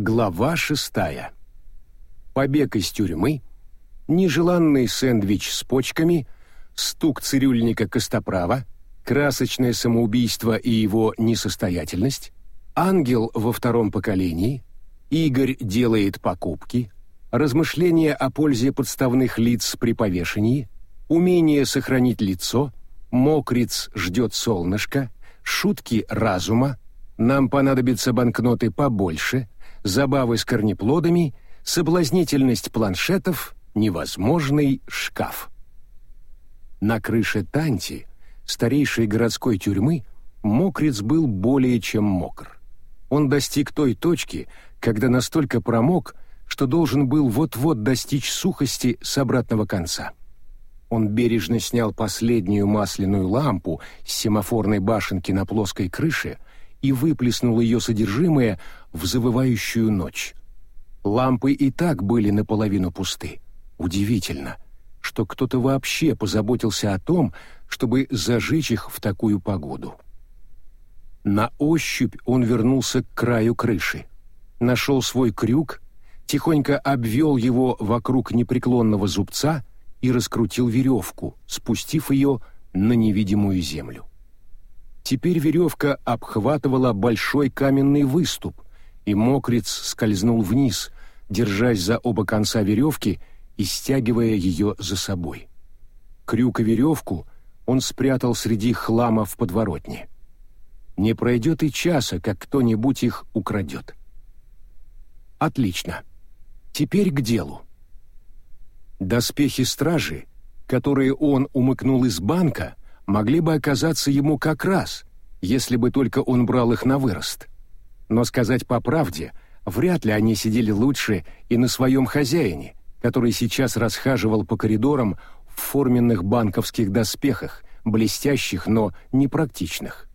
Глава шестая. Побег из тюрьмы, нежеланный сэндвич с почками, стук цирюльника Костоправа, красочное самоубийство и его несостоятельность, ангел во втором поколении, Игорь делает покупки, размышления о пользе подставных лиц при повешении, умение сохранить лицо, мокриц ждет солнышко, шутки разума, нам понадобятся банкноты побольше, забавы с корнеплодами, соблазнительность планшетов, невозможный шкаф. На крыше Танти, старейшей городской тюрьмы, мокриц был более чем мокр. Он достиг той точки, когда настолько промок, что должен был вот-вот достичь сухости с обратного конца. Он бережно снял последнюю масляную лампу с семафорной башенки на плоской крыше и выплеснул ее содержимое в завывающую ночь. Лампы и так были наполовину пусты. Удивительно, что кто-то вообще позаботился о том, чтобы зажечь их в такую погоду. На ощупь он вернулся к краю крыши, нашел свой крюк, тихонько обвел его вокруг непреклонного зубца и раскрутил веревку, спустив ее на невидимую землю. Теперь веревка обхватывала большой каменный выступ, и мокриц скользнул вниз, держась за оба конца веревки и стягивая ее за собой. Крюк и веревку он спрятал среди хлама в подворотне. Не пройдет и часа, как кто-нибудь их украдет. Отлично. Теперь к делу. Доспехи стражи, которые он умыкнул из банка, могли бы оказаться ему как раз, если бы только он брал их на вырост. Но сказать по правде, вряд ли они сидели лучше и на своем хозяине, который сейчас расхаживал по коридорам в форменных банковских доспехах, блестящих, но непрактичных.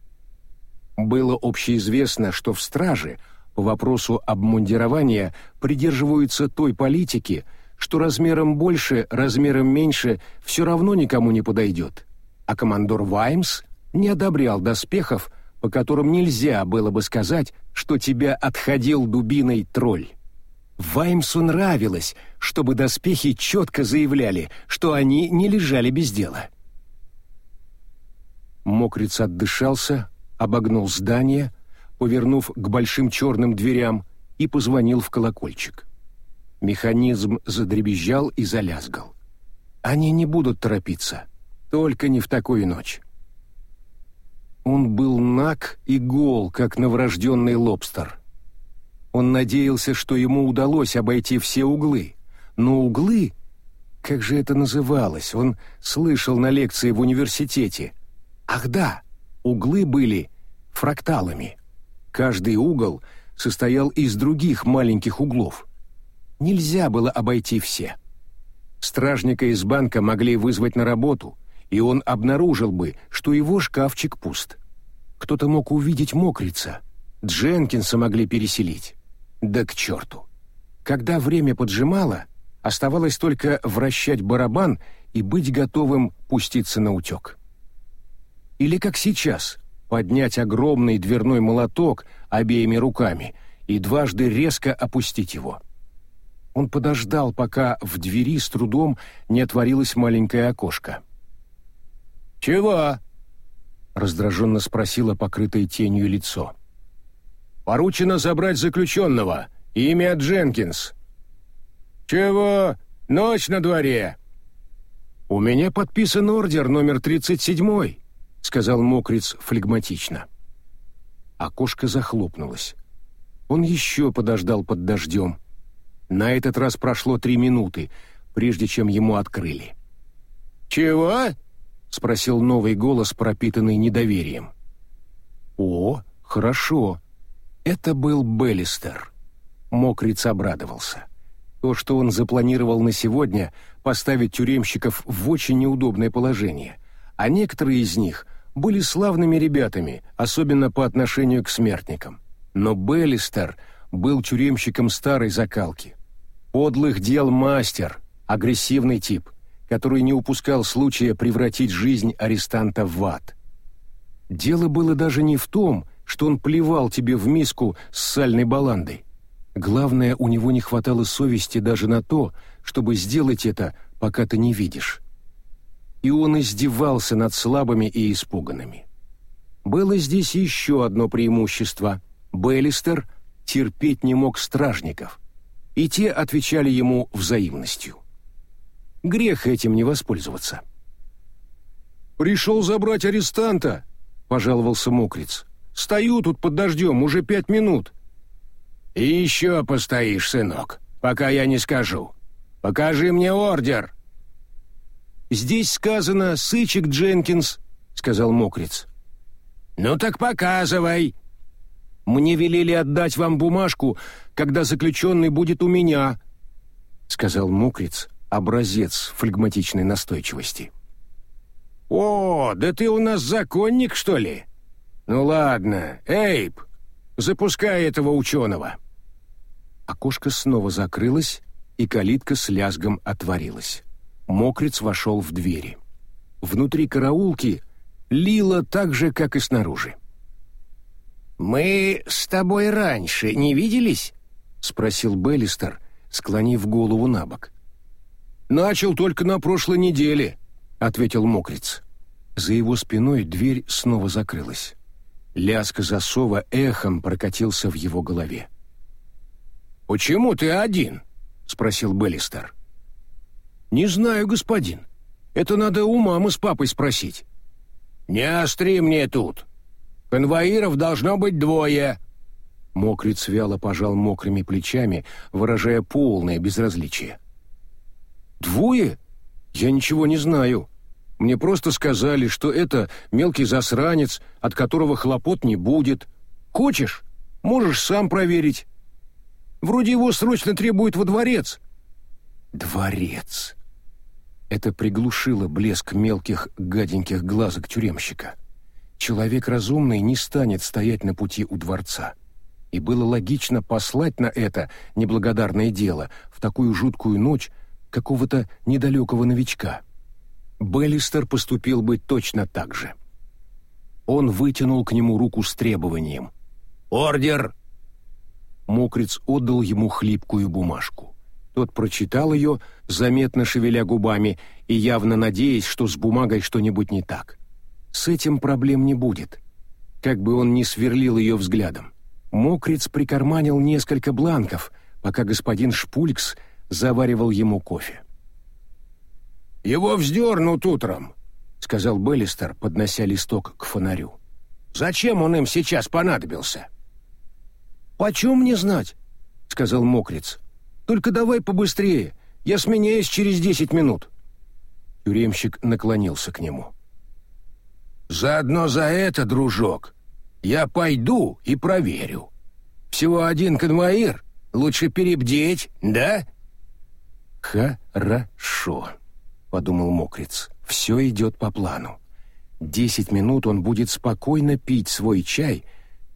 Было общеизвестно, что в страже по вопросу обмундирования придерживаются той политики, что размером больше, размером меньше все равно никому не подойдет. А командор Ваймс не одобрял доспехов, по которым нельзя было бы сказать, что тебя отходил дубиной тролль. Ваймсу нравилось, чтобы доспехи четко заявляли, что они не лежали без дела. Мокриц отдышался, обогнул здание, повернув к большим черным дверям, и позвонил в колокольчик. Механизм задребезжал и залязгал. Они не будут торопиться, только не в такую ночь. Он был наг и гол, как новорожденный лобстер. Он надеялся, что ему удалось обойти все углы, но углы, как же это называлось, он слышал на лекции в университете. Ах да, углы были фракталами. Каждый угол состоял из других маленьких углов — Нельзя было обойти все. Стражника из банка могли вызвать на работу, и он обнаружил бы, что его шкафчик пуст. Кто-то мог увидеть мокрица. Дженкинса могли переселить. Да к черту. Когда время поджимало, оставалось только вращать барабан и быть готовым пуститься на утек. Или как сейчас, поднять огромный дверной молоток обеими руками и дважды резко опустить его — он подождал, пока в двери с трудом не отворилось маленькое окошко. «Чего?» — раздраженно спросило покрытое тенью лицо. «Поручено забрать заключенного. Имя Дженкинс». «Чего? Ночь на дворе». «У меня подписан ордер номер 37», — сказал Мокриц флегматично. Окошко захлопнулось. Он еще подождал под дождем. На этот раз прошло три минуты, прежде чем ему открыли. «Чего?» — спросил новый голос, пропитанный недоверием. «О, хорошо. Это был Беллистер». Мокриц обрадовался. То, что он запланировал на сегодня, поставить тюремщиков в очень неудобное положение, а некоторые из них были славными ребятами, особенно по отношению к смертникам. Но Беллистер — был тюремщиком старой закалки. Подлых дел мастер, агрессивный тип, который не упускал случая превратить жизнь арестанта в ад. Дело было даже не в том, что он плевал тебе в миску с сальной баландой. Главное, у него не хватало совести даже на то, чтобы сделать это, пока ты не видишь. И он издевался над слабыми и испуганными. Было здесь еще одно преимущество. Беллистер терпеть не мог стражников, и те отвечали ему взаимностью. Грех этим не воспользоваться. «Пришел забрать арестанта», — пожаловался Мокриц. «Стою тут под дождем уже пять минут». «И еще постоишь, сынок, пока я не скажу. Покажи мне ордер!» «Здесь сказано «Сычек Дженкинс», — сказал Мокриц. «Ну так показывай!» «Мне велели отдать вам бумажку, когда заключенный будет у меня», — сказал Мокриц, образец флегматичной настойчивости. «О, да ты у нас законник, что ли? Ну ладно, Эйб, запускай этого ученого!» Окошко снова закрылось, и калитка с лязгом отворилась. Мокриц вошел в двери. Внутри караулки лило так же, как и снаружи. «Мы с тобой раньше не виделись?» — спросил Беллистер, склонив голову на бок. «Начал только на прошлой неделе», — ответил Мокриц. За его спиной дверь снова закрылась. Лязг засова эхом прокатился в его голове. «Почему ты один?» — спросил Беллистер. «Не знаю, господин. Это надо у мамы с папой спросить». «Не остри мне тут. Конвоиров должно быть двое». Мокриц вяло пожал мокрыми плечами, выражая полное безразличие. «Двое? Я ничего не знаю. Мне просто сказали, что это мелкий засранец, от которого хлопот не будет. Хочешь, можешь сам проверить. Вроде его срочно требуют во дворец». «Дворец!» Это приглушило блеск мелких гаденьких глазок тюремщика. Человек разумный не станет стоять на пути у дворца. И было логично послать на это неблагодарное дело в такую жуткую ночь какого-то недалекого новичка. Беллистер поступил бы точно так же. Он вытянул к нему руку с требованием. «Ордер!» Мокриц отдал ему хлипкую бумажку. Тот прочитал ее, заметно шевеля губами и явно надеясь, что с бумагой что-нибудь не так. С этим проблем не будет. Как бы он ни сверлил ее взглядом. Мокриц прикарманил несколько бланков, пока господин Шпулькс заваривал ему кофе. «Его вздернут утром», — сказал Беллистер, поднося листок к фонарю. «Зачем он им сейчас понадобился?» «Почем мне знать?» — сказал Мокриц. «Только давай побыстрее, я сменяюсь через десять минут». Тюремщик наклонился к нему. «Заодно за это, дружок, я пойду и проверю. Всего один конвоир, лучше перебдеть, да?» «Хорошо», — подумал Мокриц. «Все идет по плану. Десять минут он будет спокойно пить свой чай,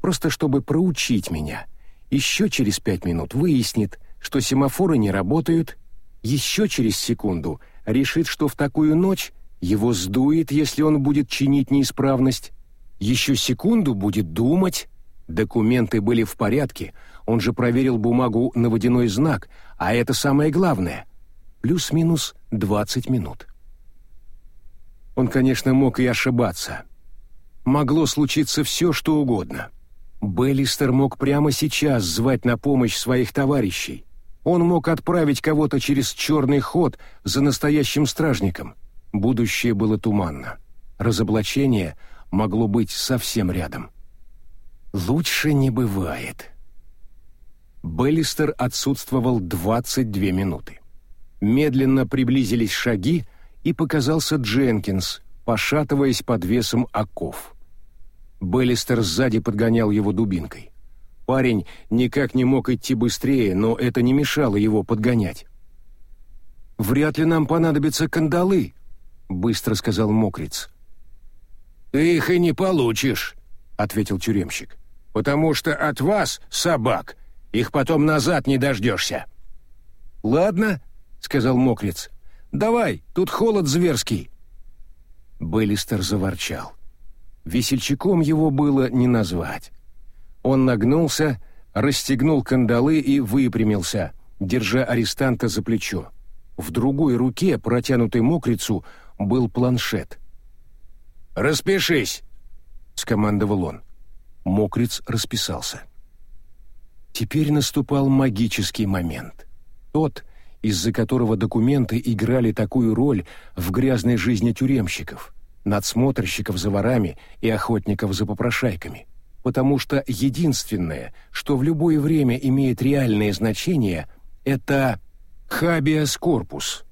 просто чтобы проучить меня. Еще через пять минут выяснит, что семафоры не работают. Еще через секунду решит, что в такую ночь его сдует, если он будет чинить неисправность. Еще секунду будет думать. Документы были в порядке, он же проверил бумагу на водяной знак, а это самое главное. Плюс-минус 20 минут. Он, конечно, мог и ошибаться. Могло случиться все, что угодно. Беллистер мог прямо сейчас звать на помощь своих товарищей. Он мог отправить кого-то через черный ход за настоящим стражником. Будущее было туманно. Разоблачение могло быть совсем рядом. Лучше не бывает. Беллистер отсутствовал 22 минуты. Медленно приблизились шаги, и показался Дженкинс, пошатываясь под весом оков. Беллистер сзади подгонял его дубинкой. Парень никак не мог идти быстрее, но это не мешало его подгонять. «Вряд ли нам понадобятся кандалы», — быстро сказал Мокриц. «Ты их и не получишь», — ответил тюремщик, «потому что от вас, собак, их потом назад не дождешься». «Ладно», — сказал Мокриц, — «давай, тут холод зверский». Беллистер заворчал. Весельчаком его было не назвать. Он нагнулся, расстегнул кандалы и выпрямился, держа арестанта за плечо. В другой руке, протянутой мокрицу, был планшет. «Распишись!» — скомандовал он. Мокриц расписался. Теперь наступал магический момент. Тот, из-за которого документы играли такую роль в грязной жизни тюремщиков, надсмотрщиков за ворами и охотников за попрошайками. Потому что единственное, что в любое время имеет реальное значение, это хабиас корпус.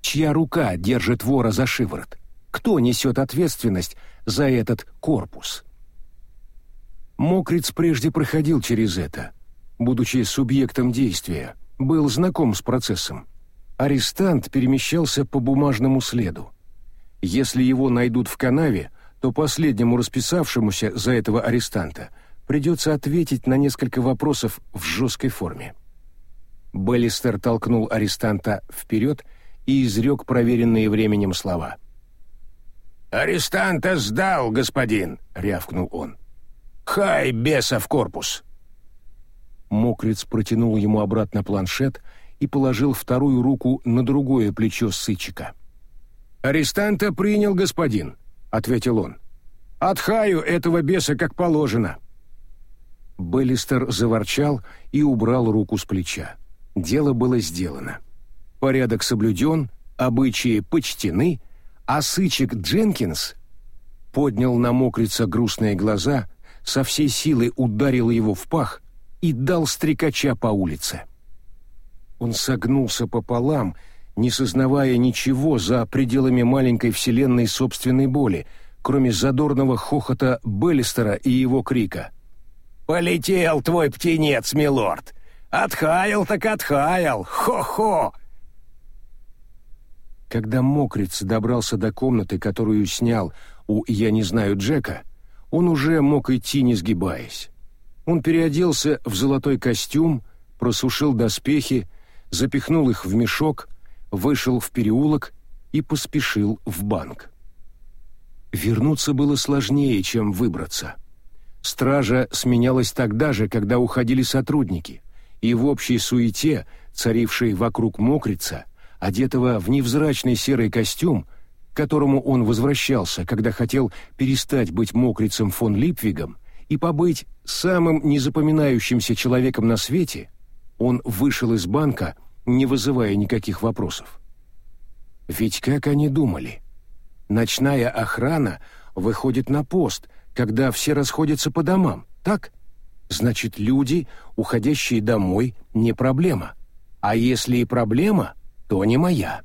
Чья рука держит вора за шиворот? Кто несет ответственность за этот корпус? Мокриц прежде проходил через это, будучи субъектом действия, был знаком с процессом. Арестант перемещался по бумажному следу. Если его найдут в канаве, то последнему расписавшемуся за этого арестанта придется ответить на несколько вопросов в жесткой форме. Беллистер толкнул арестанта вперед и изрек проверенные временем слова. «Арестанта сдал, господин!» — рявкнул он. «Хай, беса в корпус!» Мокриц протянул ему обратно планшет и положил вторую руку на другое плечо сычика. «Арестанта принял, господин», — ответил он. «Отхаю этого беса как положено». Беллистер заворчал и убрал руку с плеча. Дело было сделано. Порядок соблюден, обычаи почтены, а сычик Дженкинс поднял на мокрица грустные глаза со всей силы ударил его в пах и дал стрекача по улице. Он согнулся пополам, не сознавая ничего за пределами маленькой вселенной собственной боли, кроме задорного хохота Беллистера и его крика. «Полетел твой птенец, милорд! Отхаял так отхаял! Хо-хо!» Когда Мокриц добрался до комнаты, которую снял у «Я не знаю» Джека, он уже мог идти, не сгибаясь. Он переоделся в золотой костюм, просушил доспехи, запихнул их в мешок, вышел в переулок и поспешил в банк. Вернуться было сложнее, чем выбраться. Стража сменялась тогда же, когда уходили сотрудники, и в общей суете, царившей вокруг мокрица, одетого в невзрачный серый костюм, к которому он возвращался, когда хотел перестать быть мокрицем фон Липвигом и побыть самым незапоминающимся человеком на свете, он вышел из банка, не вызывая никаких вопросов. Ведь как они думали? Ночная охрана выходит на пост, когда все расходятся по домам, так? Значит, люди, уходящие домой, не проблема. А если и проблема, то не моя.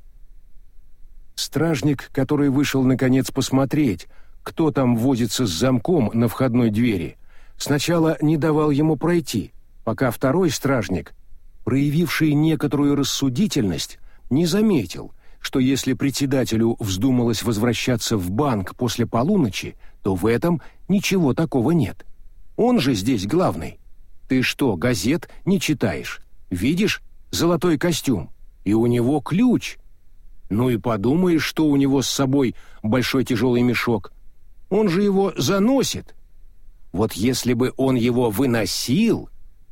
Стражник, который вышел наконец посмотреть, кто там возится с замком на входной двери, сначала не давал ему пройти, пока второй стражник, проявивший некоторую рассудительность, не заметил, что если председателю вздумалось возвращаться в банк после полуночи, то в этом ничего такого нет. Он же здесь главный. Ты что, газет не читаешь? Видишь золотой костюм? И у него ключ — ну и подумаешь, что у него с собой большой тяжелый мешок. Он же его заносит. Вот если бы он его выносил,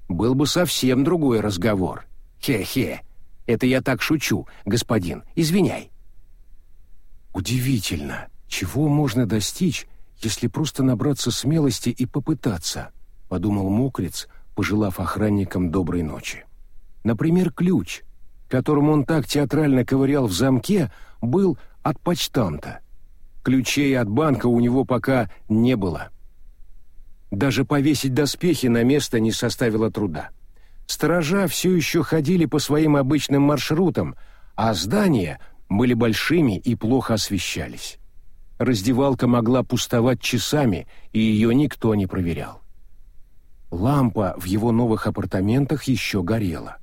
был бы совсем другой разговор. Хе-хе. Это я так шучу, господин. Извиняй. Удивительно, чего можно достичь, если просто набраться смелости и попытаться, подумал Мокриц, пожелав охранникам доброй ночи. Например, ключ — которым он так театрально ковырял в замке, был от почтамта. Ключей от банка у него пока не было. Даже повесить доспехи на место не составило труда. Сторожа все еще ходили по своим обычным маршрутам, а здания были большими и плохо освещались. Раздевалка могла пустовать часами, и ее никто не проверял. Лампа в его новых апартаментах еще горела.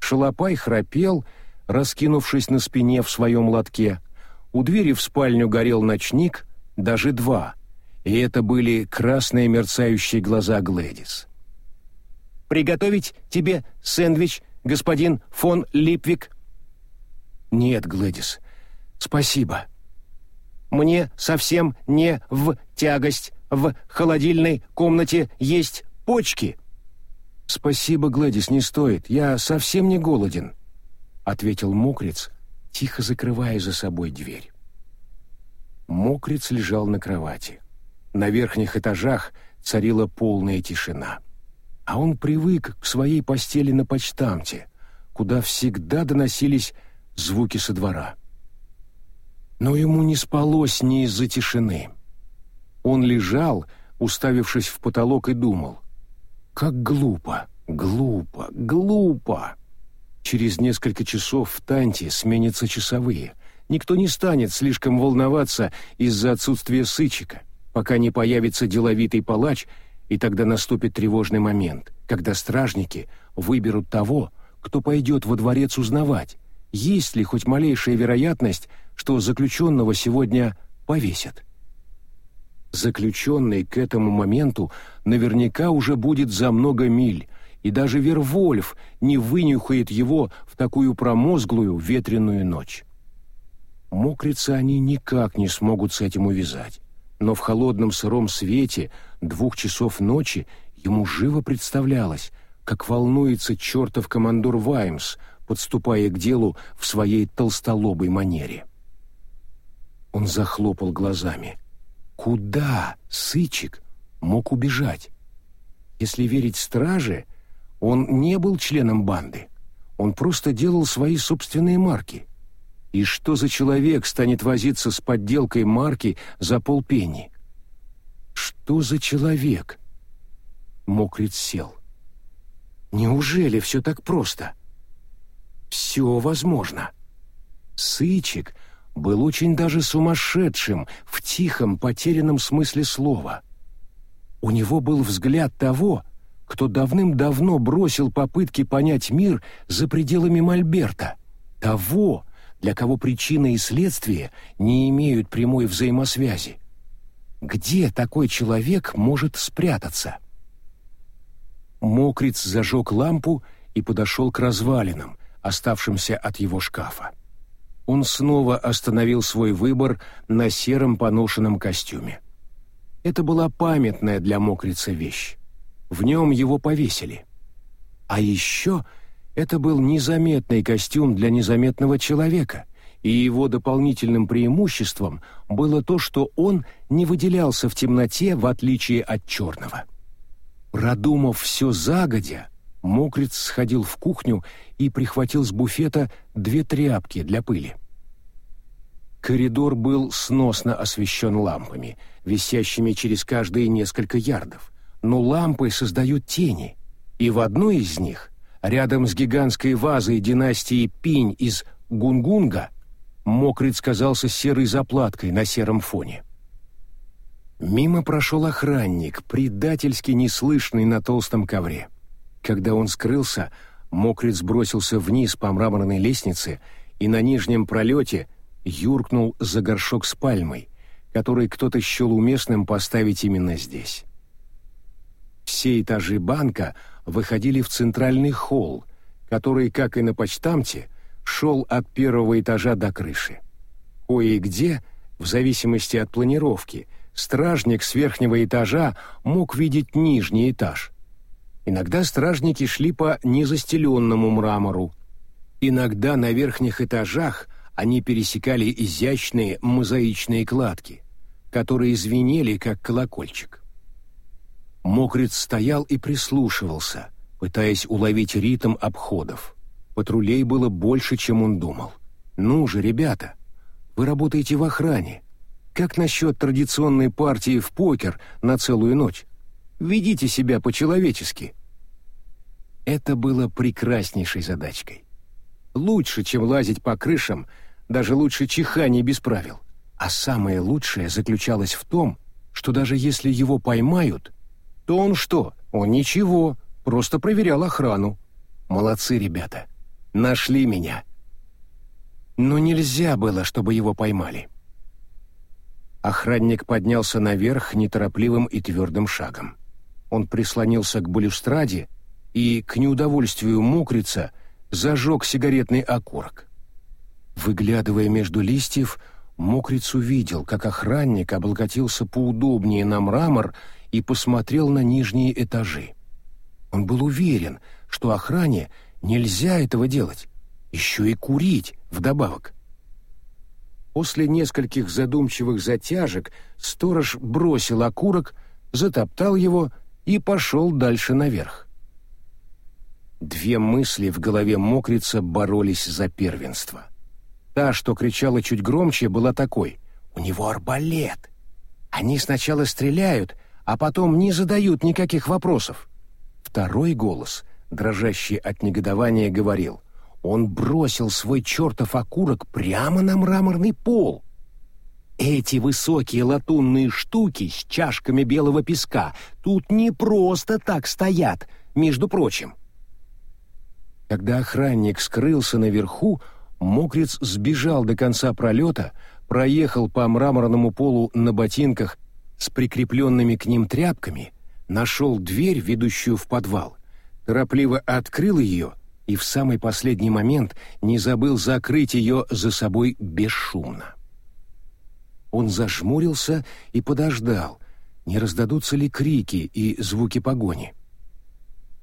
Шалопай храпел, раскинувшись на спине в своем лотке. У двери в спальню горел ночник, даже два, и это были красные мерцающие глаза Глэдис. «Приготовить тебе сэндвич, господин фон Липвик?» «Нет, Глэдис, спасибо. Мне совсем не в тягость. В холодильной комнате есть почки». «Спасибо, Гладис, не стоит. Я совсем не голоден», — ответил мокрец, тихо закрывая за собой дверь. Мокрец лежал на кровати. На верхних этажах царила полная тишина. А он привык к своей постели на почтамте, куда всегда доносились звуки со двора. Но ему не спалось ни из-за тишины. Он лежал, уставившись в потолок, и думал. «Как глупо, глупо, глупо!» Через несколько часов в Танте сменятся часовые. Никто не станет слишком волноваться из-за отсутствия сычика, пока не появится деловитый палач, и тогда наступит тревожный момент, когда стражники выберут того, кто пойдет во дворец узнавать, есть ли хоть малейшая вероятность, что заключенного сегодня повесят. Заключенный к этому моменту наверняка уже будет за много миль, и даже Вервольф не вынюхает его в такую промозглую ветреную ночь. Мокрицы они никак не смогут с этим увязать, но в холодном сыром свете двух часов ночи ему живо представлялось, как волнуется чертов командор Ваймс, подступая к делу в своей толстолобой манере. Он захлопал глазами. Куда Сычик мог убежать? Если верить страже, он не был членом банды. Он просто делал свои собственные марки. И что за человек станет возиться с подделкой марки за полпенни? Что за человек? Мокриц сел. Неужели все так просто? Все возможно. Сычик был очень даже сумасшедшим в тихом, потерянном смысле слова. У него был взгляд того, кто давным-давно бросил попытки понять мир за пределами Мольберта, того, для кого причина и следствие не имеют прямой взаимосвязи. Где такой человек может спрятаться? Мокриц зажег лампу и подошел к развалинам, оставшимся от его шкафа он снова остановил свой выбор на сером поношенном костюме. Это была памятная для мокрица вещь. В нем его повесили. А еще это был незаметный костюм для незаметного человека, и его дополнительным преимуществом было то, что он не выделялся в темноте, в отличие от черного. Продумав все загодя, Мокриц сходил в кухню и прихватил с буфета две тряпки для пыли. Коридор был сносно освещен лампами, висящими через каждые несколько ярдов. Но лампы создают тени, и в одной из них, рядом с гигантской вазой династии Пинь из Гунгунга, Мокриц казался серой заплаткой на сером фоне. Мимо прошел охранник, предательски неслышный на толстом ковре. Когда он скрылся, Мокриц бросился вниз по мраморной лестнице и на нижнем пролете юркнул за горшок с пальмой, который кто-то счел уместным поставить именно здесь. Все этажи банка выходили в центральный холл, который, как и на почтамте, шел от первого этажа до крыши. Кое-где, в зависимости от планировки, стражник с верхнего этажа мог видеть нижний этаж. Иногда стражники шли по незастеленному мрамору. Иногда на верхних этажах они пересекали изящные мозаичные кладки, которые звенели, как колокольчик. Мокриц стоял и прислушивался, пытаясь уловить ритм обходов. Патрулей было больше, чем он думал. «Ну же, ребята, вы работаете в охране. Как насчет традиционной партии в покер на целую ночь? Ведите себя по-человечески». Это было прекраснейшей задачкой. Лучше, чем лазить по крышам, даже лучше чиханий без правил. А самое лучшее заключалось в том, что даже если его поймают, то он что? Он ничего, просто проверял охрану. Молодцы ребята. Нашли меня. Но нельзя было, чтобы его поймали. Охранник поднялся наверх неторопливым и твердым шагом. Он прислонился к балюстраде и, к неудовольствию мокрица, зажег сигаретный окурок. Выглядывая между листьев, мокриц увидел, как охранник облокотился поудобнее на мрамор и посмотрел на нижние этажи. Он был уверен, что охране нельзя этого делать, еще и курить вдобавок. После нескольких задумчивых затяжек сторож бросил окурок, затоптал его и пошел дальше наверх. Две мысли в голове мокрица боролись за первенство. Та, что кричала чуть громче, была такой «У него арбалет!» Они сначала стреляют, а потом не задают никаких вопросов. Второй голос, дрожащий от негодования, говорил «Он бросил свой чертов окурок прямо на мраморный пол!» Эти высокие латунные штуки с чашками белого песка тут не просто так стоят, между прочим. Когда охранник скрылся наверху, мокрец сбежал до конца пролета, проехал по мраморному полу на ботинках с прикрепленными к ним тряпками, нашел дверь, ведущую в подвал, торопливо открыл ее и в самый последний момент не забыл закрыть ее за собой бесшумно. Он зажмурился и подождал, не раздадутся ли крики и звуки погони.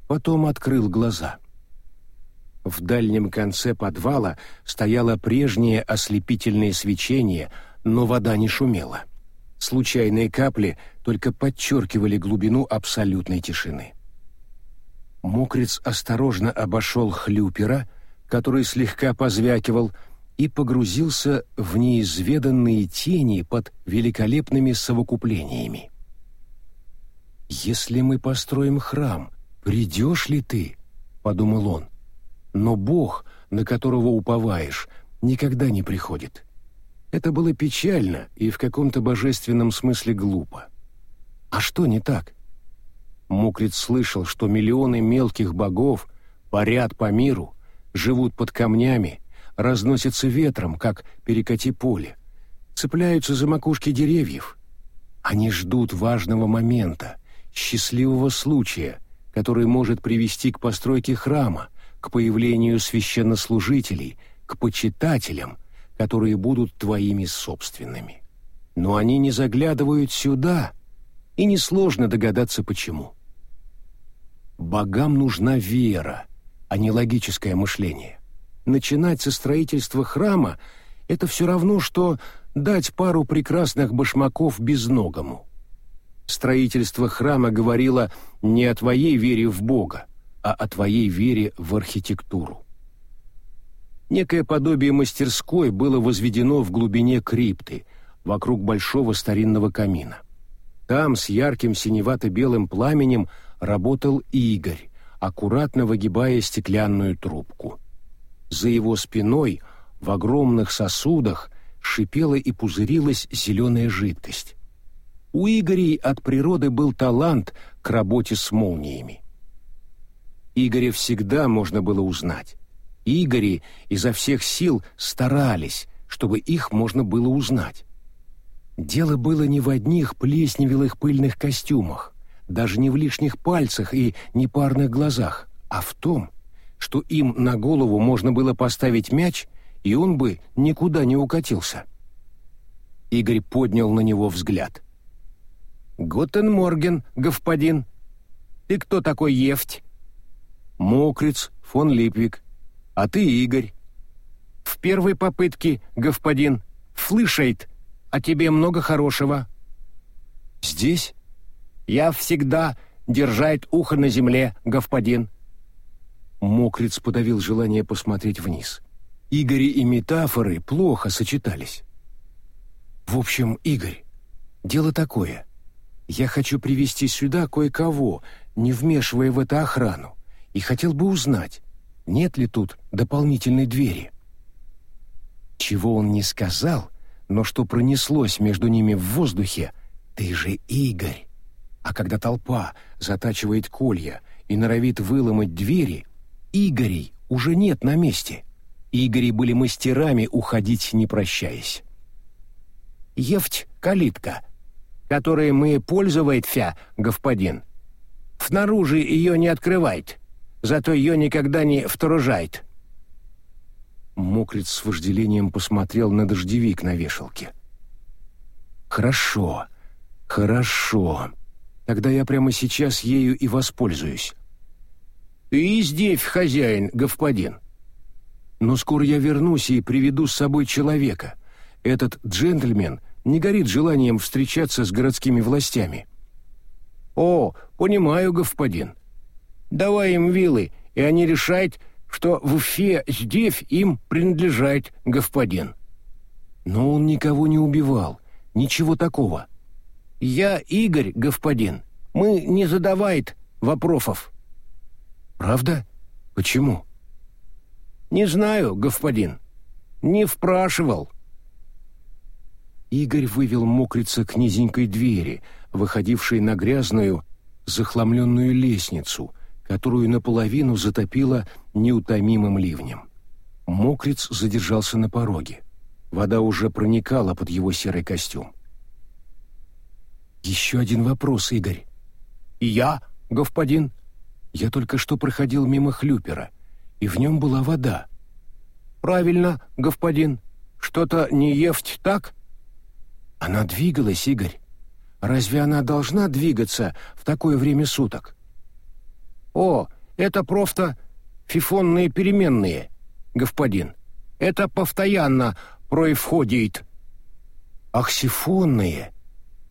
Потом открыл глаза — в дальнем конце подвала стояло прежнее ослепительное свечение, но вода не шумела. Случайные капли только подчеркивали глубину абсолютной тишины. Мокриц осторожно обошел хлюпера, который слегка позвякивал, и погрузился в неизведанные тени под великолепными совокуплениями. «Если мы построим храм, придешь ли ты?» — подумал он. Но Бог, на которого уповаешь, никогда не приходит. Это было печально и в каком-то божественном смысле глупо. А что не так? Мукриц слышал, что миллионы мелких богов парят по миру, живут под камнями, разносятся ветром, как перекати поле, цепляются за макушки деревьев. Они ждут важного момента, счастливого случая, который может привести к постройке храма, к появлению священнослужителей, к почитателям, которые будут твоими собственными. Но они не заглядывают сюда, и несложно догадаться почему. Богам нужна вера, а не логическое мышление. Начинать со строительства храма — это все равно, что дать пару прекрасных башмаков безногому. Строительство храма говорило не о твоей вере в Бога, а о твоей вере в архитектуру. Некое подобие мастерской было возведено в глубине крипты, вокруг большого старинного камина. Там с ярким синевато-белым пламенем работал Игорь, аккуратно выгибая стеклянную трубку. За его спиной в огромных сосудах шипела и пузырилась зеленая жидкость. У Игорей от природы был талант к работе с молниями. Игоря всегда можно было узнать. Игори изо всех сил старались, чтобы их можно было узнать. Дело было не в одних плесневелых пыльных костюмах, даже не в лишних пальцах и непарных глазах, а в том, что им на голову можно было поставить мяч, и он бы никуда не укатился. Игорь поднял на него взгляд. «Guten Morgen, господин. Ты кто такой Ефть?» Мокриц, фон Липвик. А ты Игорь. В первой попытке, господин, флышать о тебе много хорошего. Здесь? Я всегда держает ухо на земле, господин. Мокриц подавил желание посмотреть вниз. Игорь и метафоры плохо сочетались. В общем, Игорь, дело такое. Я хочу привести сюда кое-кого, не вмешивая в это охрану и хотел бы узнать, нет ли тут дополнительной двери. Чего он не сказал, но что пронеслось между ними в воздухе, «Ты же Игорь!» А когда толпа затачивает колья и норовит выломать двери, Игорей уже нет на месте. Игори были мастерами уходить, не прощаясь. «Ефть калитка, которой мы пользуемся, господин. Снаружи ее не открывает зато ее никогда не вторужает». Мокриц с вожделением посмотрел на дождевик на вешалке. «Хорошо, хорошо. Тогда я прямо сейчас ею и воспользуюсь. Ты здесь хозяин, господин. Но скоро я вернусь и приведу с собой человека. Этот джентльмен не горит желанием встречаться с городскими властями. О, понимаю, господин. Давай им вилы, и они решают, что в Уфе здесь им принадлежает господин. Но он никого не убивал, ничего такого. Я Игорь, господин. Мы не задавает вопросов. Правда? Почему? Не знаю, господин. Не впрашивал. Игорь вывел мокрица к низенькой двери, выходившей на грязную, захламленную лестницу, которую наполовину затопило неутомимым ливнем. Мокриц задержался на пороге. Вода уже проникала под его серый костюм. «Еще один вопрос, Игорь». «И я, господин?» «Я только что проходил мимо хлюпера, и в нем была вода». «Правильно, господин. Что-то не ефть, так?» «Она двигалась, Игорь. Разве она должна двигаться в такое время суток?» «О, это просто фифонные переменные, господин. Это постоянно происходит». «Ах, сифонные!»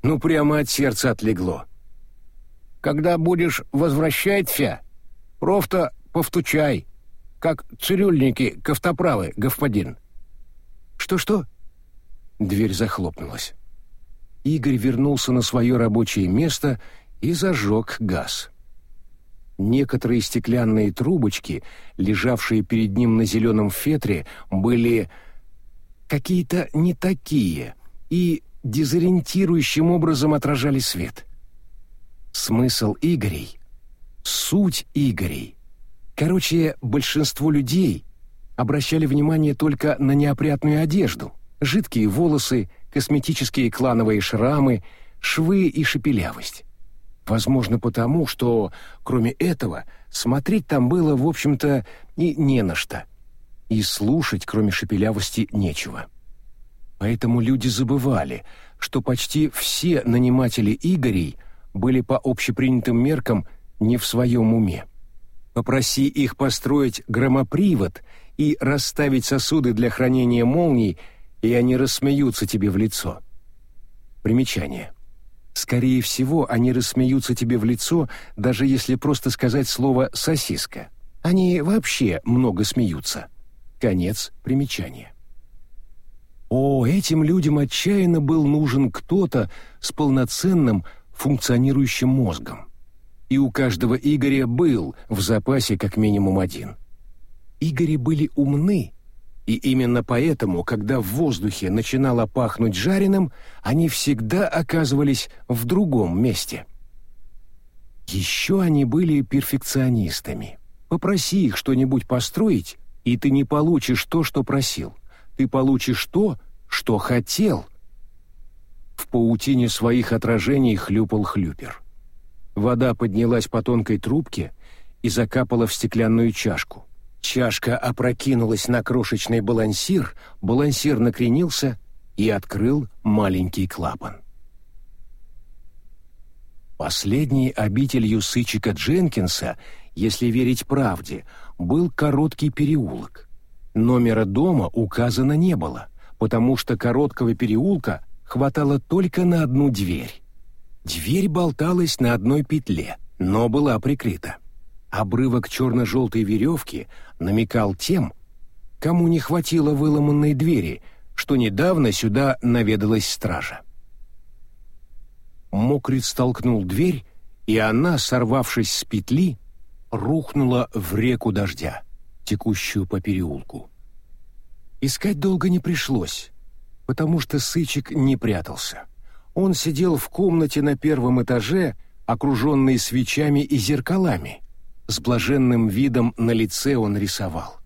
Ну, прямо от сердца отлегло. «Когда будешь возвращаться, просто повтучай, как цирюльники ковтоправы, господин». «Что-что?» Дверь захлопнулась. Игорь вернулся на свое рабочее место и зажег газ. Некоторые стеклянные трубочки, лежавшие перед ним на зеленом фетре, были какие-то не такие и дезориентирующим образом отражали свет. Смысл Игорей, суть Игорей. Короче, большинство людей обращали внимание только на неопрятную одежду, жидкие волосы, косметические клановые шрамы, швы и шепелявость. Возможно, потому, что, кроме этого, смотреть там было, в общем-то, и не на что. И слушать, кроме шепелявости, нечего. Поэтому люди забывали, что почти все наниматели Игорей были по общепринятым меркам не в своем уме. Попроси их построить громопривод и расставить сосуды для хранения молний, и они рассмеются тебе в лицо. Примечание. Скорее всего, они рассмеются тебе в лицо, даже если просто сказать слово «сосиска». Они вообще много смеются. Конец примечания. О, этим людям отчаянно был нужен кто-то с полноценным функционирующим мозгом. И у каждого Игоря был в запасе как минимум один. Игори были умны, и именно поэтому, когда в воздухе начинало пахнуть жареным, они всегда оказывались в другом месте. Еще они были перфекционистами. Попроси их что-нибудь построить, и ты не получишь то, что просил ты получишь то, что хотел. В паутине своих отражений хлюпал хлюпер. Вода поднялась по тонкой трубке и закапала в стеклянную чашку. Чашка опрокинулась на крошечный балансир, балансир накренился и открыл маленький клапан. Последней обителью сычика Дженкинса, если верить правде, был короткий переулок. Номера дома указано не было, потому что короткого переулка хватало только на одну дверь. Дверь болталась на одной петле, но была прикрыта. Обрывок черно-желтой веревки намекал тем, кому не хватило выломанной двери, что недавно сюда наведалась стража. Мокриц столкнул дверь, и она, сорвавшись с петли, рухнула в реку дождя текущую по переулку. Искать долго не пришлось, потому что Сычик не прятался. Он сидел в комнате на первом этаже, окруженный свечами и зеркалами. С блаженным видом на лице он рисовал.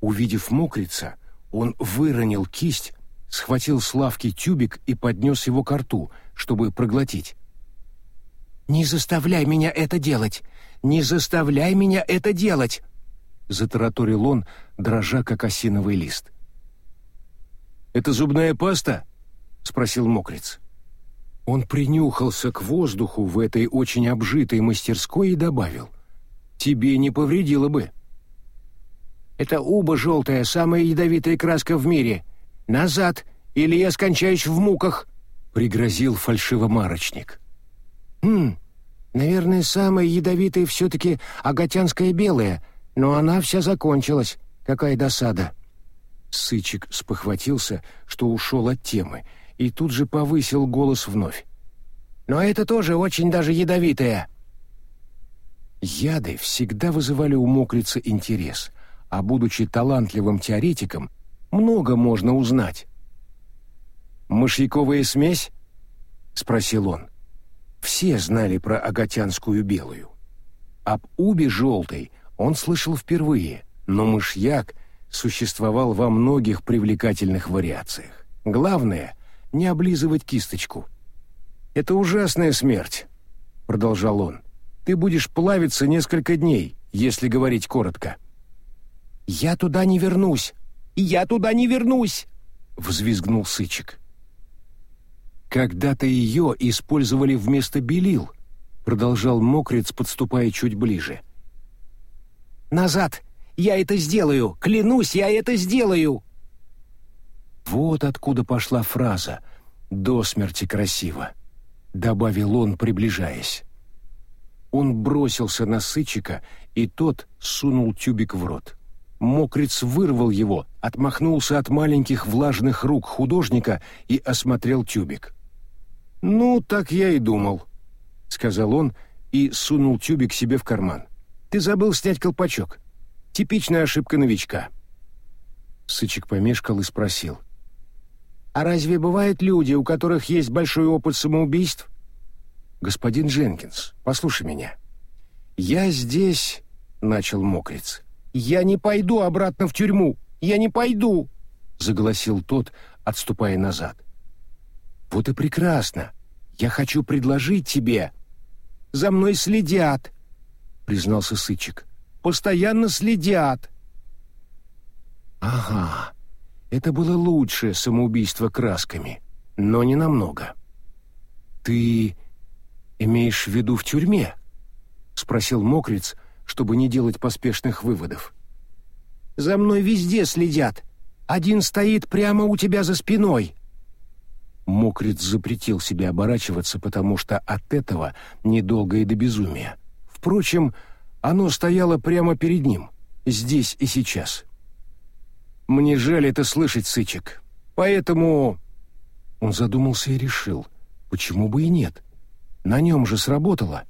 Увидев мокрица, он выронил кисть, схватил с лавки тюбик и поднес его к рту, чтобы проглотить. «Не заставляй меня это делать! Не заставляй меня это делать!» затараторил он, дрожа как осиновый лист. «Это зубная паста?» — спросил мокрец. Он принюхался к воздуху в этой очень обжитой мастерской и добавил. Тебе не повредило бы. Это уба желтая, самая ядовитая краска в мире. Назад, или я скончаюсь в муках, пригрозил фальшивомарочник. Хм, наверное, самая ядовитая все-таки агатянская белая, но она вся закончилась. Какая досада. Сычик спохватился, что ушел от темы, и тут же повысил голос вновь. «Но это тоже очень даже ядовитое». Яды всегда вызывали у мокрицы интерес, а будучи талантливым теоретиком, много можно узнать. «Мышьяковая смесь?» — спросил он. Все знали про агатянскую белую. Об убе желтой он слышал впервые, но мышьяк существовал во многих привлекательных вариациях. Главное — не облизывать кисточку. «Это ужасная смерть», — продолжал он. «Ты будешь плавиться несколько дней, если говорить коротко». «Я туда не вернусь! Я туда не вернусь!» — взвизгнул Сычек. «Когда-то ее использовали вместо белил», — продолжал Мокриц, подступая чуть ближе. «Назад! Я это сделаю! Клянусь, я это сделаю!» Вот откуда пошла фраза «до смерти красиво», — добавил он, приближаясь. Он бросился на Сычика, и тот сунул тюбик в рот. Мокриц вырвал его, отмахнулся от маленьких влажных рук художника и осмотрел тюбик. «Ну, так я и думал», — сказал он и сунул тюбик себе в карман. «Ты забыл снять колпачок. Типичная ошибка новичка». Сычек помешкал и спросил. «А разве бывают люди, у которых есть большой опыт самоубийств?» «Господин Дженкинс, послушай меня. Я здесь...» — начал Мокриц. «Я не пойду обратно в тюрьму! Я не пойду!» — заголосил тот, отступая назад. «Вот и прекрасно. Я хочу предложить тебе...» «За мной следят», — признался Сычек. «Постоянно следят». «Ага, это было лучшее самоубийство красками, но не намного». «Ты имеешь в виду в тюрьме?» — спросил Мокриц, чтобы не делать поспешных выводов. «За мной везде следят. Один стоит прямо у тебя за спиной», Мокриц запретил себе оборачиваться, потому что от этого недолго и до безумия. Впрочем, оно стояло прямо перед ним, здесь и сейчас. «Мне жаль это слышать, Сычек. Поэтому...» Он задумался и решил, почему бы и нет. На нем же сработало.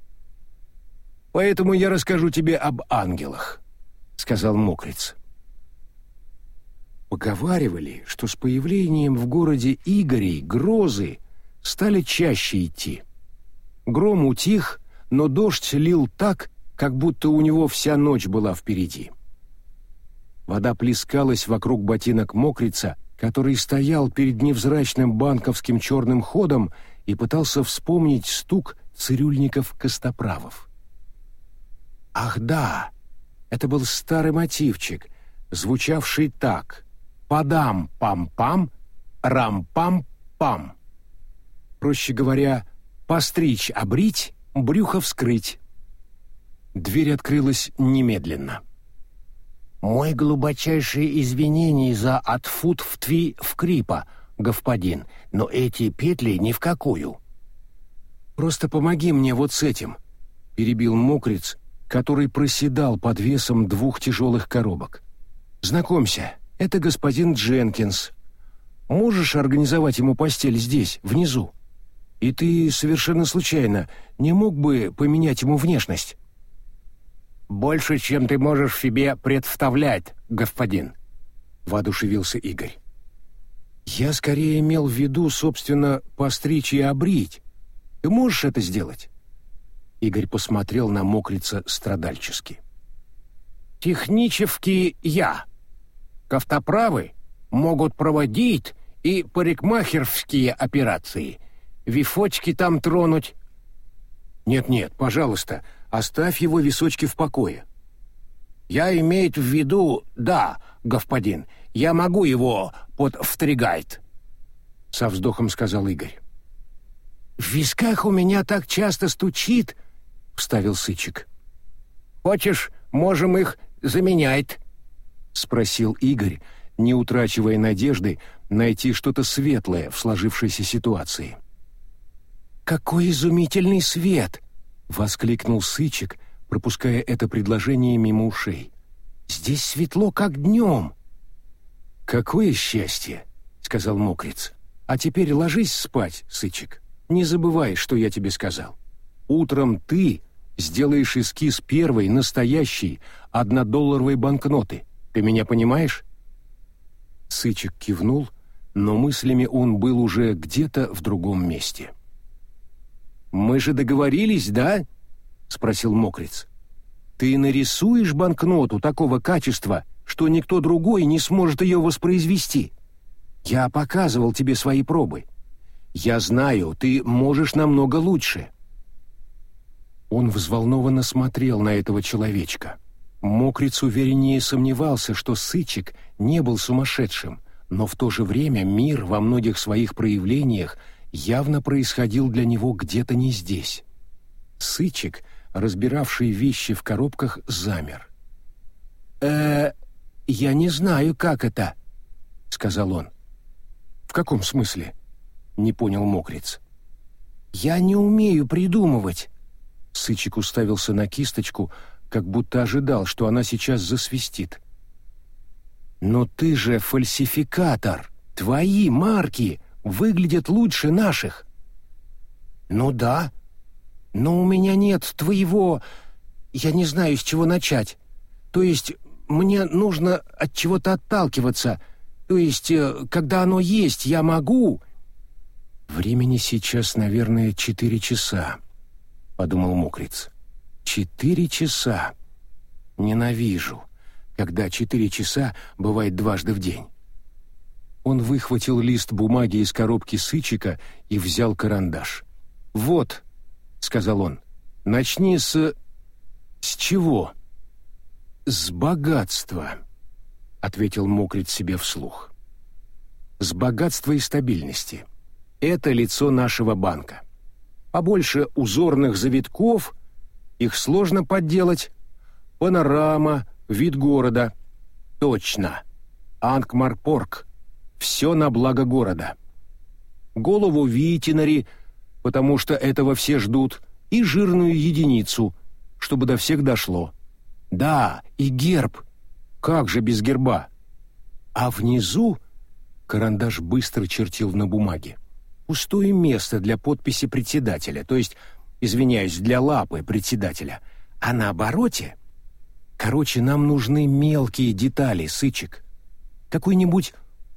«Поэтому я расскажу тебе об ангелах», — сказал Мокриц. Поговаривали, что с появлением в городе Игорей грозы стали чаще идти. Гром утих, но дождь лил так, как будто у него вся ночь была впереди. Вода плескалась вокруг ботинок мокрица, который стоял перед невзрачным банковским черным ходом и пытался вспомнить стук цирюльников-костоправов. Ах да, это был старый мотивчик, звучавший так — Падам-пам-пам, рам-пам-пам. Проще говоря, постричь, обрить, брюхо вскрыть. Дверь открылась немедленно. «Мой глубочайшие извинения за отфут в тви в крипа, господин, но эти петли ни в какую». «Просто помоги мне вот с этим», — перебил мокриц, который проседал под весом двух тяжелых коробок. «Знакомься, это господин Дженкинс. Можешь организовать ему постель здесь, внизу? И ты совершенно случайно не мог бы поменять ему внешность? Больше, чем ты можешь себе представлять, господин, воодушевился Игорь. Я скорее имел в виду, собственно, постричь и обрить. Ты можешь это сделать? Игорь посмотрел на мокрица страдальчески. Технически я, Ковтоправы могут проводить и парикмахерские операции. Вифочки там тронуть. Нет-нет, пожалуйста, оставь его височки в покое. Я имею в виду, да, господин, я могу его под втригайт, со вздохом сказал Игорь. В висках у меня так часто стучит, вставил Сычек. Хочешь, можем их заменять?» — спросил Игорь, не утрачивая надежды найти что-то светлое в сложившейся ситуации. «Какой изумительный свет!» — воскликнул Сычек, пропуская это предложение мимо ушей. «Здесь светло, как днем!» «Какое счастье!» — сказал Мокриц. «А теперь ложись спать, Сычек. Не забывай, что я тебе сказал. Утром ты сделаешь эскиз первой, настоящей, однодолларовой банкноты. Ты меня понимаешь?» Сычек кивнул, но мыслями он был уже где-то в другом месте. «Мы же договорились, да?» — спросил Мокриц. «Ты нарисуешь банкноту такого качества, что никто другой не сможет ее воспроизвести. Я показывал тебе свои пробы. Я знаю, ты можешь намного лучше». Он взволнованно смотрел на этого человечка. Мокриц увереннее сомневался, что Сычек не был сумасшедшим, но в то же время мир во многих своих проявлениях явно происходил для него где-то не здесь. Сычек, разбиравший вещи в коробках, замер. э я не знаю, как это», — сказал он. «В каком смысле?» — не понял Мокриц. «Я не умею придумывать». Сычек уставился на кисточку, как будто ожидал, что она сейчас засвистит. «Но ты же фальсификатор! Твои марки выглядят лучше наших!» «Ну да, но у меня нет твоего... Я не знаю, с чего начать. То есть мне нужно от чего-то отталкиваться. То есть, э, когда оно есть, я могу...» «Времени сейчас, наверное, четыре часа», — подумал Мокриц. Четыре часа. Ненавижу, когда четыре часа бывает дважды в день. Он выхватил лист бумаги из коробки сычика и взял карандаш. «Вот», — сказал он, — «начни с... с чего?» «С богатства», — ответил Мокрит себе вслух. «С богатства и стабильности. Это лицо нашего банка. Побольше узорных завитков — их сложно подделать. Панорама, вид города. Точно. Анкмарпорг. Все на благо города. Голову Витинари, потому что этого все ждут, и жирную единицу, чтобы до всех дошло. Да, и герб. Как же без герба? А внизу карандаш быстро чертил на бумаге. Пустое место для подписи председателя, то есть извиняюсь, для лапы председателя, а на обороте... Короче, нам нужны мелкие детали, Сычек. Какой-нибудь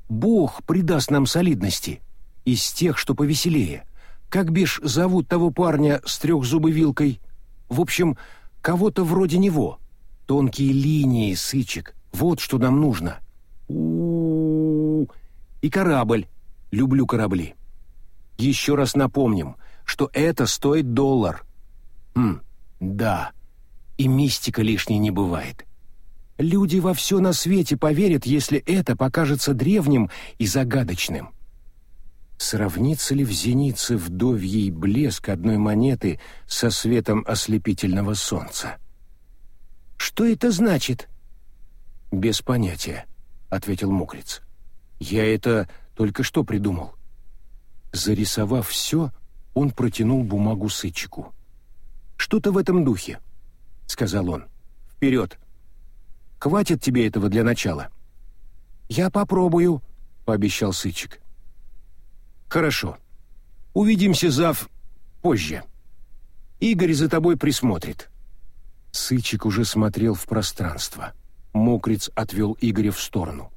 бог придаст нам солидности. Из тех, что повеселее. Как бишь зовут того парня с трехзубой вилкой? В общем, кого-то вроде него. Тонкие линии, Сычек. Вот что нам нужно. у, -у, -у. И корабль. Люблю корабли. Еще раз напомним, что это стоит доллар. Хм, да, и мистика лишней не бывает. Люди во все на свете поверят, если это покажется древним и загадочным. Сравнится ли в зенице вдовьей блеск одной монеты со светом ослепительного солнца? «Что это значит?» «Без понятия», — ответил Мокриц. «Я это только что придумал». Зарисовав все, он протянул бумагу Сычику. «Что-то в этом духе», — сказал он. «Вперед! Хватит тебе этого для начала». «Я попробую», — пообещал Сычик. «Хорошо. Увидимся зав... позже. Игорь за тобой присмотрит». Сычик уже смотрел в пространство. Мокриц отвел Игоря в сторону.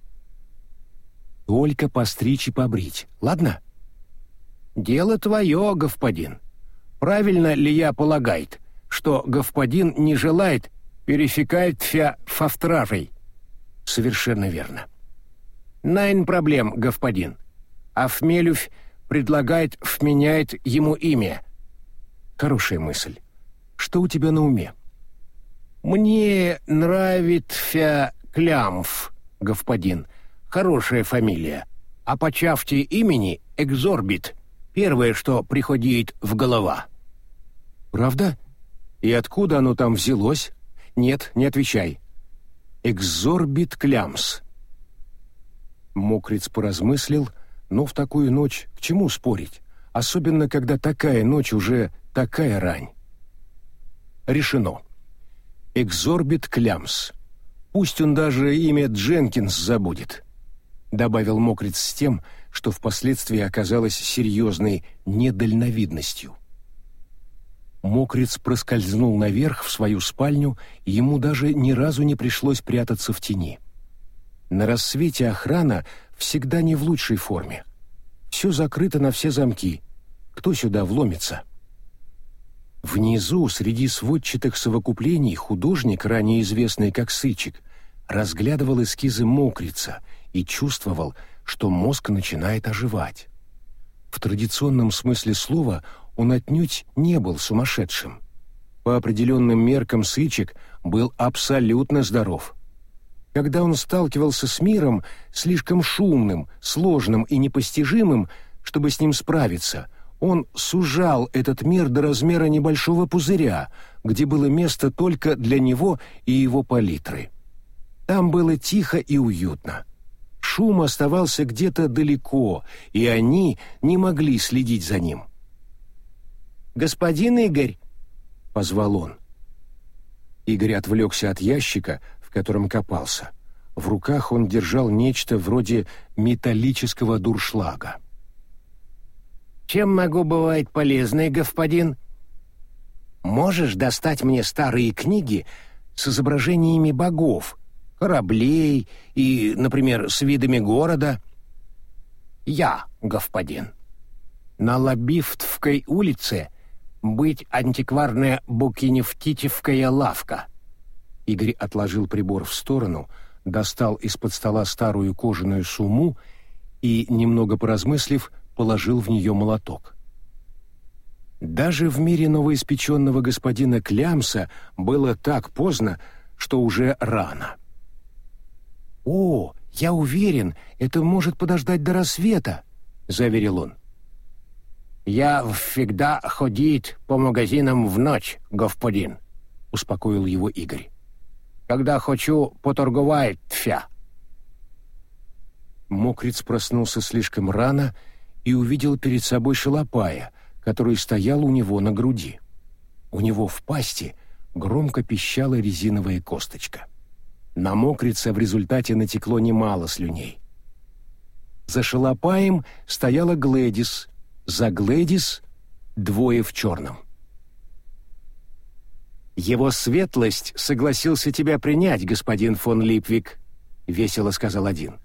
«Только постричь и побрить, ладно?» «Дело твое, господин. Правильно ли я полагает, что господин не желает перефикать фя фавтражей?» «Совершенно верно». «Найн проблем, господин. А Фмелюфь предлагает вменяет ему имя». «Хорошая мысль. Что у тебя на уме?» «Мне нравится Клямф, господин. Хорошая фамилия. А по чафте имени Экзорбит первое, что приходит в голова. Правда? И откуда оно там взялось? Нет, не отвечай. Экзорбит клямс. Мокриц поразмыслил, но в такую ночь к чему спорить, особенно когда такая ночь уже такая рань. Решено. Экзорбит клямс. Пусть он даже имя Дженкинс забудет, добавил Мокриц с тем, что впоследствии оказалось серьезной недальновидностью. Мокриц проскользнул наверх в свою спальню, ему даже ни разу не пришлось прятаться в тени. На рассвете охрана всегда не в лучшей форме. Все закрыто на все замки. Кто сюда вломится? Внизу, среди сводчатых совокуплений, художник, ранее известный как Сычик, разглядывал эскизы Мокрица и чувствовал, что мозг начинает оживать. В традиционном смысле слова он отнюдь не был сумасшедшим. По определенным меркам Сычик был абсолютно здоров. Когда он сталкивался с миром, слишком шумным, сложным и непостижимым, чтобы с ним справиться, он сужал этот мир до размера небольшого пузыря, где было место только для него и его палитры. Там было тихо и уютно. Шум оставался где-то далеко, и они не могли следить за ним. «Господин Игорь!» — позвал он. Игорь отвлекся от ящика, в котором копался. В руках он держал нечто вроде металлического дуршлага. «Чем могу бывать полезный, господин?» «Можешь достать мне старые книги с изображениями богов, кораблей и, например, с видами города?» «Я, господин. На Лабифтовской улице быть антикварная букинефтитевская лавка». Игорь отложил прибор в сторону, достал из-под стола старую кожаную сумму и, немного поразмыслив, положил в нее молоток. Даже в мире новоиспеченного господина Клямса было так поздно, что уже рано. «О, я уверен, это может подождать до рассвета», — заверил он. «Я всегда ходить по магазинам в ночь, господин», — успокоил его Игорь. «Когда хочу поторговать тфя». Мокриц проснулся слишком рано и увидел перед собой шалопая, который стоял у него на груди. У него в пасти громко пищала резиновая косточка. На мокрице в результате натекло немало слюней. За шалопаем стояла Глэдис, за Глэдис двое в черном. «Его светлость согласился тебя принять, господин фон Липвик», — весело сказал один.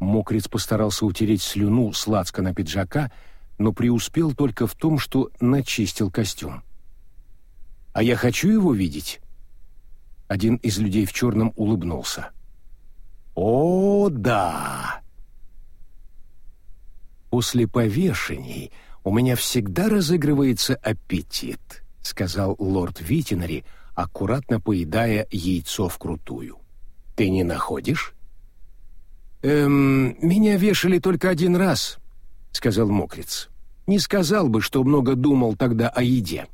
Мокриц постарался утереть слюну с на пиджака, но преуспел только в том, что начистил костюм. «А я хочу его видеть?» Один из людей в черном улыбнулся. «О, да!» «После повешений у меня всегда разыгрывается аппетит», — сказал лорд Витинари, аккуратно поедая яйцо вкрутую. «Ты не находишь?» «Эм, меня вешали только один раз», — сказал Мокриц. «Не сказал бы, что много думал тогда о еде».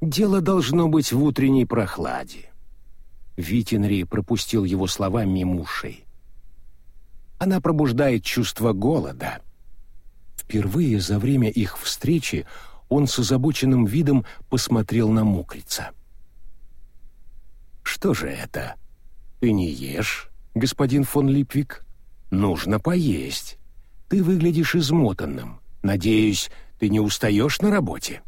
«Дело должно быть в утренней прохладе». Витинри пропустил его слова мимо ушей. Она пробуждает чувство голода. Впервые за время их встречи он с озабоченным видом посмотрел на мокрица. «Что же это? Ты не ешь, господин фон Липвик? Нужно поесть. Ты выглядишь измотанным. Надеюсь, ты не устаешь на работе?»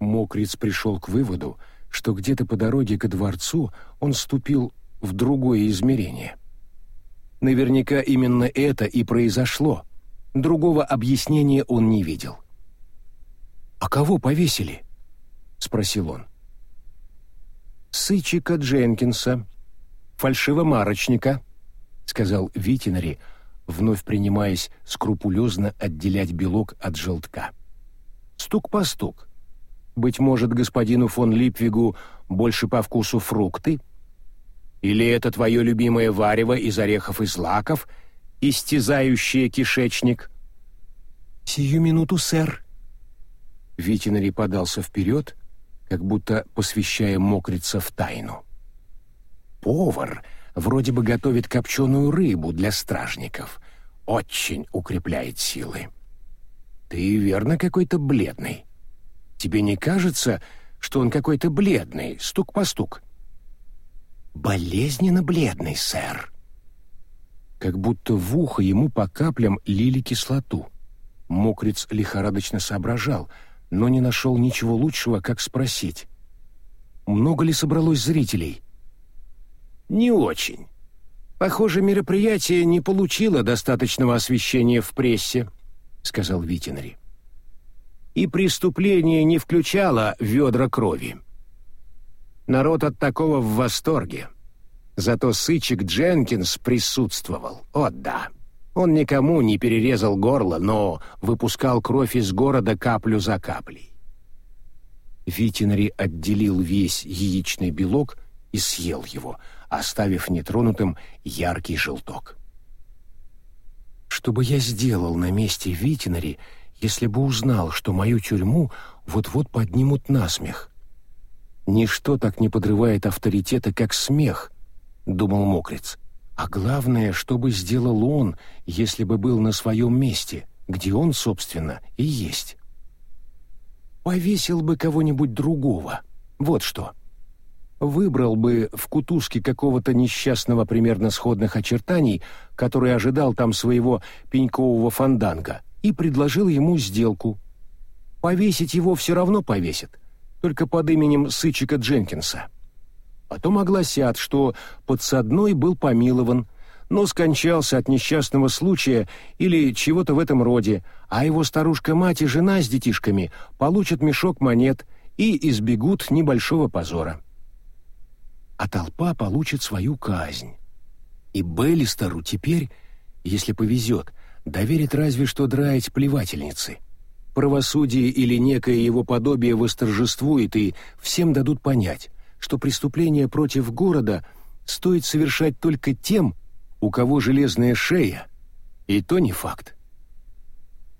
Мокриц пришел к выводу, что где-то по дороге к дворцу он ступил в другое измерение — Наверняка именно это и произошло. Другого объяснения он не видел. «А кого повесили?» — спросил он. «Сычика Дженкинса, фальшивомарочника», — сказал Витинари, вновь принимаясь скрупулезно отделять белок от желтка. «Стук по стук. Быть может, господину фон Липвигу больше по вкусу фрукты?» Или это твое любимое варево из орехов и злаков, истязающее кишечник?» «Сию минуту, сэр». Витинари подался вперед, как будто посвящая мокрица в тайну. «Повар вроде бы готовит копченую рыбу для стражников. Очень укрепляет силы. Ты верно какой-то бледный. Тебе не кажется, что он какой-то бледный, стук по стук?» «Болезненно бледный, сэр», как будто в ухо ему по каплям лили кислоту. Мокриц лихорадочно соображал, но не нашел ничего лучшего, как спросить. «Много ли собралось зрителей?» «Не очень. Похоже, мероприятие не получило достаточного освещения в прессе», — сказал Витинари. «И преступление не включало ведра крови. Народ от такого в восторге. Зато сычек Дженкинс присутствовал. О да. Он никому не перерезал горло, но выпускал кровь из города каплю за каплей. Витинари отделил весь яичный белок и съел его, оставив нетронутым яркий желток. Что бы я сделал на месте Витинари, если бы узнал, что мою тюрьму вот-вот поднимут на смех? Ничто так не подрывает авторитета, как смех, — думал Мокриц. «А главное, что бы сделал он, если бы был на своем месте, где он, собственно, и есть?» «Повесил бы кого-нибудь другого. Вот что. Выбрал бы в кутузке какого-то несчастного примерно сходных очертаний, который ожидал там своего пенькового фанданга, и предложил ему сделку. Повесить его все равно повесят, только под именем Сычика Дженкинса». Потом огласят, что подсадной был помилован, но скончался от несчастного случая или чего-то в этом роде, а его старушка-мать и жена с детишками получат мешок монет и избегут небольшого позора. А толпа получит свою казнь. И Беллистеру теперь, если повезет, доверит разве что драить плевательницы. Правосудие или некое его подобие восторжествует, и всем дадут понять, что преступление против города стоит совершать только тем, у кого железная шея, и то не факт.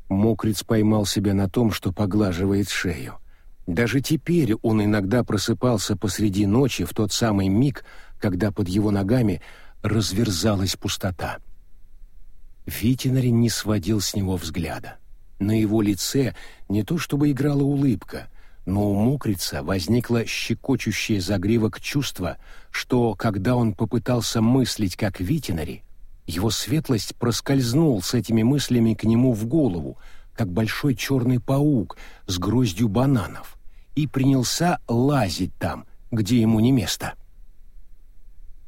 Мокриц поймал себя на том, что поглаживает шею. Даже теперь он иногда просыпался посреди ночи в тот самый миг, когда под его ногами разверзалась пустота. Витинари не сводил с него взгляда. На его лице не то чтобы играла улыбка, но у мокрица возникло щекочущее загривок чувство, что, когда он попытался мыслить как Витинари, его светлость проскользнул с этими мыслями к нему в голову, как большой черный паук с гроздью бананов, и принялся лазить там, где ему не место.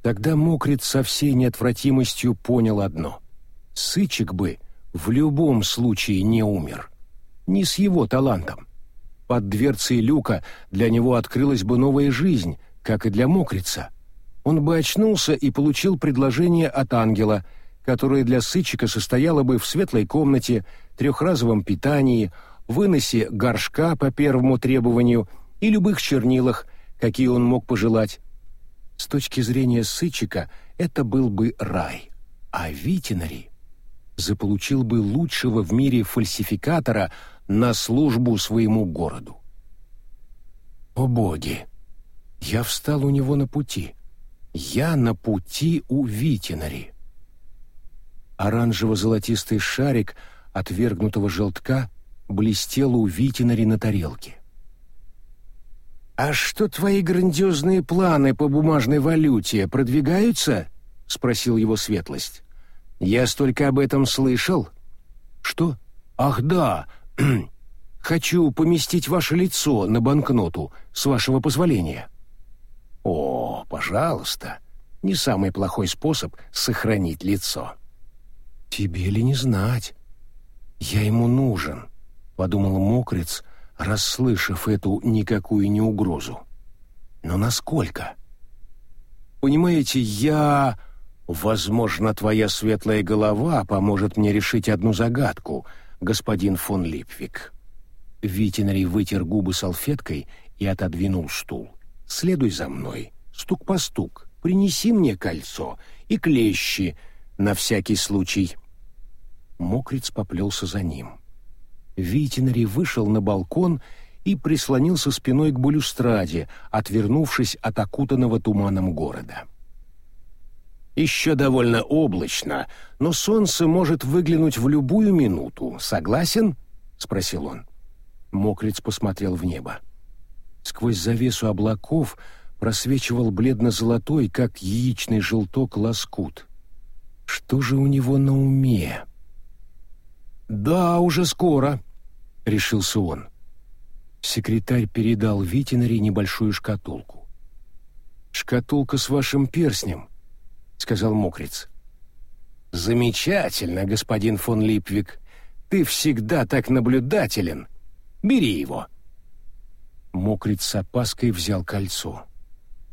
Тогда мокриц со всей неотвратимостью понял одно — Сычек бы в любом случае не умер. Не с его талантом под дверцей люка для него открылась бы новая жизнь, как и для мокрица. Он бы очнулся и получил предложение от ангела, которое для сычика состояло бы в светлой комнате, трехразовом питании, выносе горшка по первому требованию и любых чернилах, какие он мог пожелать. С точки зрения сычика это был бы рай, а Витинари заполучил бы лучшего в мире фальсификатора — на службу своему городу. О боги! Я встал у него на пути. Я на пути у Витинари. Оранжево-золотистый шарик отвергнутого желтка блестел у Витинари на тарелке. «А что твои грандиозные планы по бумажной валюте продвигаются?» — спросил его светлость. «Я столько об этом слышал». «Что? Ах да, Хочу поместить ваше лицо на банкноту, с вашего позволения». «О, пожалуйста, не самый плохой способ сохранить лицо». «Тебе ли не знать? Я ему нужен», — подумал Мокриц, расслышав эту никакую не угрозу. «Но насколько?» «Понимаете, я...» «Возможно, твоя светлая голова поможет мне решить одну загадку», господин фон Липвик». Витинари вытер губы салфеткой и отодвинул стул. «Следуй за мной. Стук по стук. Принеси мне кольцо и клещи на всякий случай». Мокриц поплелся за ним. Витинари вышел на балкон и прислонился спиной к балюстраде, отвернувшись от окутанного туманом города. Еще довольно облачно, но солнце может выглянуть в любую минуту. Согласен? спросил он. Мокриц посмотрел в небо. Сквозь завесу облаков просвечивал бледно-золотой, как яичный желток, лоскут. Что же у него на уме? «Да, уже скоро», — решился он. Секретарь передал Витинари небольшую шкатулку. «Шкатулка с вашим перстнем», — сказал Мокриц. «Замечательно, господин фон Липвик. Ты всегда так наблюдателен. Бери его». Мокриц с опаской взял кольцо.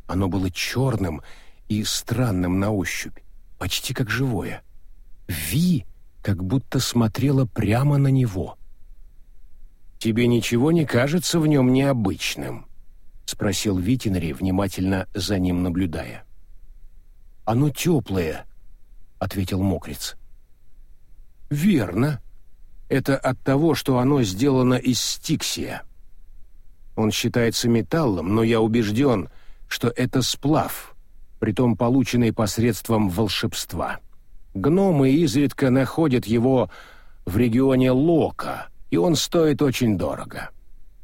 Оно было черным и странным на ощупь, почти как живое. Ви как будто смотрела прямо на него. «Тебе ничего не кажется в нем необычным?» — спросил Витинари, внимательно за ним наблюдая. Оно теплое», — ответил Мокриц. «Верно. Это от того, что оно сделано из стиксия. Он считается металлом, но я убежден, что это сплав, притом полученный посредством волшебства. Гномы изредка находят его в регионе Лока, и он стоит очень дорого.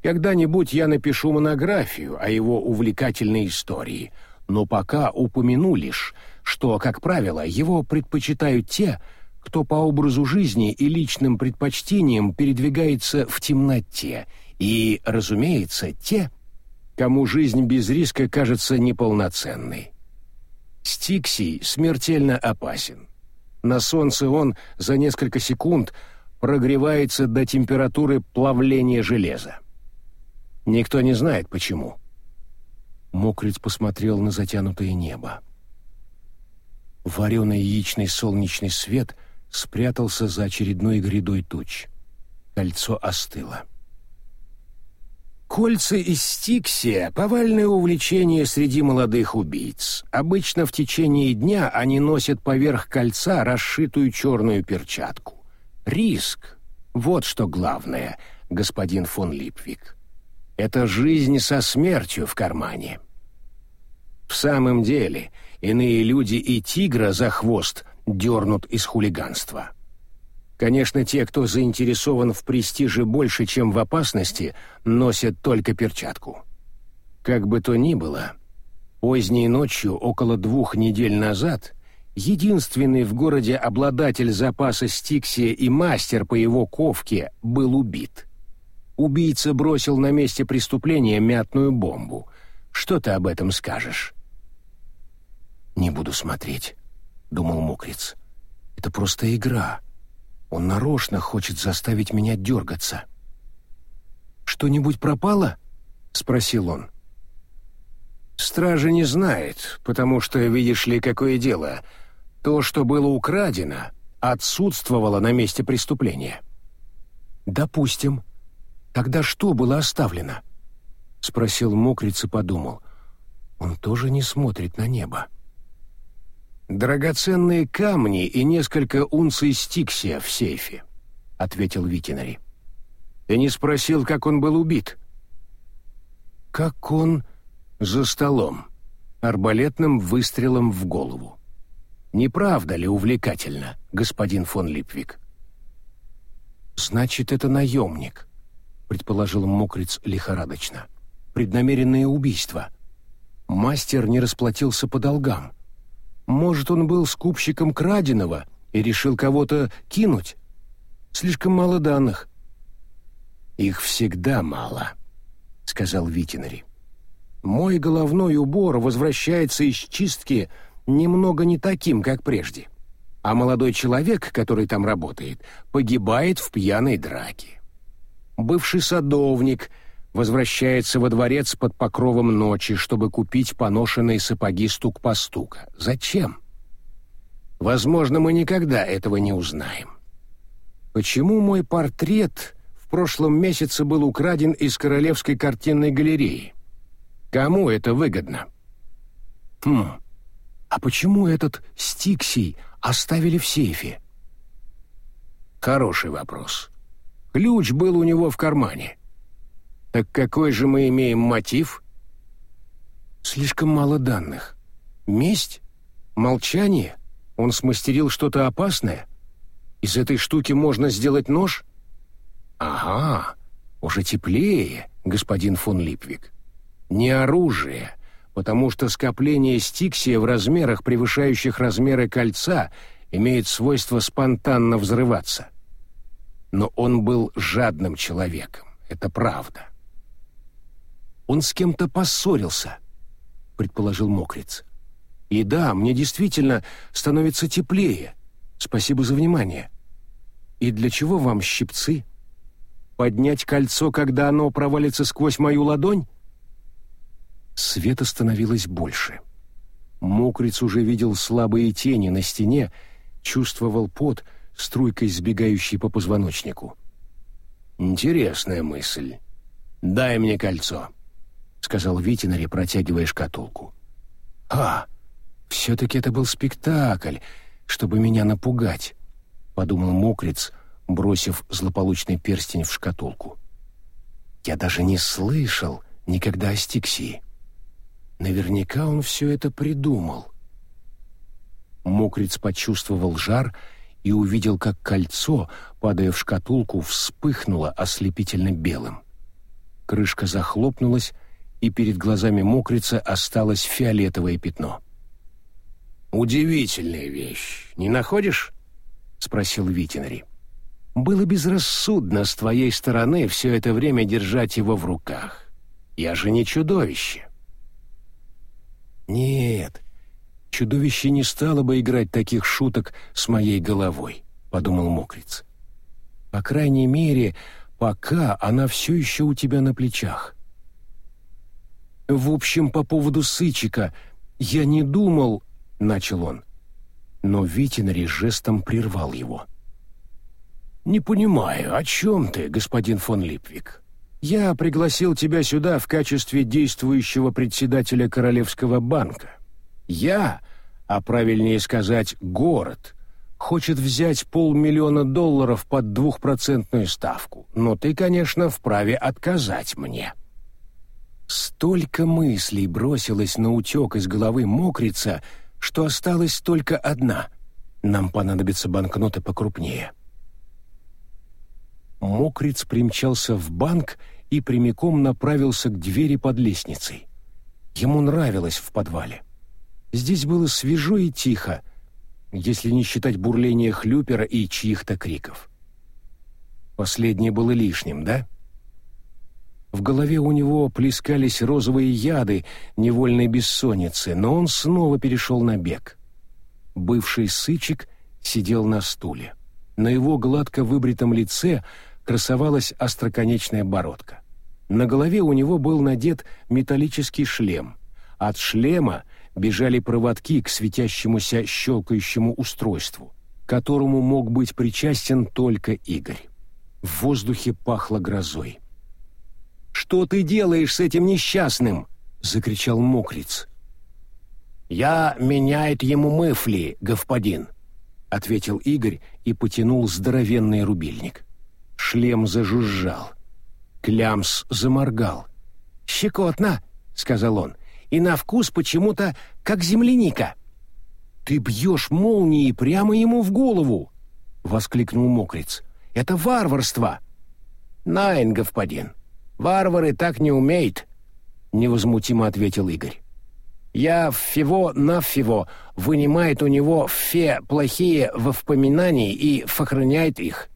Когда-нибудь я напишу монографию о его увлекательной истории, но пока упомяну лишь, что, как правило, его предпочитают те, кто по образу жизни и личным предпочтениям передвигается в темноте, и, разумеется, те, кому жизнь без риска кажется неполноценной. Стиксий смертельно опасен. На солнце он за несколько секунд прогревается до температуры плавления железа. Никто не знает почему. Мокриц посмотрел на затянутое небо. Вареный яичный солнечный свет спрятался за очередной грядой туч. Кольцо остыло. Кольца из стиксия — повальное увлечение среди молодых убийц. Обычно в течение дня они носят поверх кольца расшитую черную перчатку. Риск — вот что главное, господин фон Липвик. Это жизнь со смертью в кармане. В самом деле, иные люди и тигра за хвост дернут из хулиганства. Конечно, те, кто заинтересован в престиже больше, чем в опасности, носят только перчатку. Как бы то ни было, поздней ночью, около двух недель назад, единственный в городе обладатель запаса стиксия и мастер по его ковке был убит. Убийца бросил на месте преступления мятную бомбу. Что ты об этом скажешь? «Не буду смотреть», — думал Мокриц. «Это просто игра». Он нарочно хочет заставить меня дергаться. «Что-нибудь пропало?» — спросил он. «Стража не знает, потому что, видишь ли, какое дело. То, что было украдено, отсутствовало на месте преступления». «Допустим. Тогда что было оставлено?» — спросил Мокриц подумал. «Он тоже не смотрит на небо». «Драгоценные камни и несколько унций стиксия в сейфе», — ответил Витинари. «Ты не спросил, как он был убит?» «Как он...» «За столом, арбалетным выстрелом в голову. Не правда ли увлекательно, господин фон Липвик?» «Значит, это наемник», — предположил Мокриц лихорадочно. «Преднамеренное убийство. Мастер не расплатился по долгам». Может, он был скупщиком краденого и решил кого-то кинуть? Слишком мало данных. Их всегда мало, сказал Витинари. Мой головной убор возвращается из чистки немного не таким, как прежде. А молодой человек, который там работает, погибает в пьяной драке. Бывший садовник возвращается во дворец под покровом ночи, чтобы купить поношенные сапоги стук по стука. Зачем? Возможно, мы никогда этого не узнаем. Почему мой портрет в прошлом месяце был украден из Королевской картинной галереи? Кому это выгодно? Хм, а почему этот Стиксий оставили в сейфе? Хороший вопрос. Ключ был у него в кармане. Так какой же мы имеем мотив? Слишком мало данных. Месть? Молчание? Он смастерил что-то опасное? Из этой штуки можно сделать нож? Ага, уже теплее, господин фон Липвик. Не оружие, потому что скопление стиксия в размерах, превышающих размеры кольца, имеет свойство спонтанно взрываться. Но он был жадным человеком, это правда. Он с кем-то поссорился, предположил Мокриц. И да, мне действительно становится теплее. Спасибо за внимание. И для чего вам щипцы? Поднять кольцо, когда оно провалится сквозь мою ладонь? Света становилось больше. Мокриц уже видел слабые тени на стене, чувствовал пот, струйкой сбегающей по позвоночнику. «Интересная мысль. Дай мне кольцо», — сказал Витинари, протягивая шкатулку. «А, все-таки это был спектакль, чтобы меня напугать», — подумал Мокриц, бросив злополучный перстень в шкатулку. «Я даже не слышал никогда о Стиксии. Наверняка он все это придумал». Мокриц почувствовал жар и увидел, как кольцо, падая в шкатулку, вспыхнуло ослепительно белым. Крышка захлопнулась, и перед глазами мокрица осталось фиолетовое пятно. «Удивительная вещь, не находишь?» — спросил Витинари. «Было безрассудно с твоей стороны все это время держать его в руках. Я же не чудовище». «Нет, чудовище не стало бы играть таких шуток с моей головой», — подумал Мокриц. «По крайней мере, пока она все еще у тебя на плечах». «В общем, по поводу Сычика, я не думал...» — начал он. Но Витинари жестом прервал его. «Не понимаю, о чем ты, господин фон Липвик? Я пригласил тебя сюда в качестве действующего председателя Королевского банка. Я, а правильнее сказать, город, хочет взять полмиллиона долларов под двухпроцентную ставку, но ты, конечно, вправе отказать мне». Столько мыслей бросилось на утек из головы мокрица, что осталась только одна. Нам понадобятся банкноты покрупнее. Мокриц примчался в банк и прямиком направился к двери под лестницей. Ему нравилось в подвале. Здесь было свежо и тихо, если не считать бурления хлюпера и чьих-то криков. Последнее было лишним, да? — в голове у него плескались розовые яды невольной бессонницы, но он снова перешел на бег. Бывший сычик сидел на стуле. На его гладко выбритом лице красовалась остроконечная бородка. На голове у него был надет металлический шлем. От шлема бежали проводки к светящемуся щелкающему устройству, которому мог быть причастен только Игорь. В воздухе пахло грозой. Что ты делаешь с этим несчастным?» — закричал Мокриц. «Я меняет ему мысли, господин», — ответил Игорь и потянул здоровенный рубильник. Шлем зажужжал. Клямс заморгал. «Щекотно», — сказал он, — «и на вкус почему-то как земляника». «Ты бьешь молнией прямо ему в голову!» — воскликнул Мокриц. «Это варварство!» «Найн, господин, Варвары так не умеют, невозмутимо ответил Игорь. Я всего-навсего вынимает у него все плохие воспоминания и сохраняет их.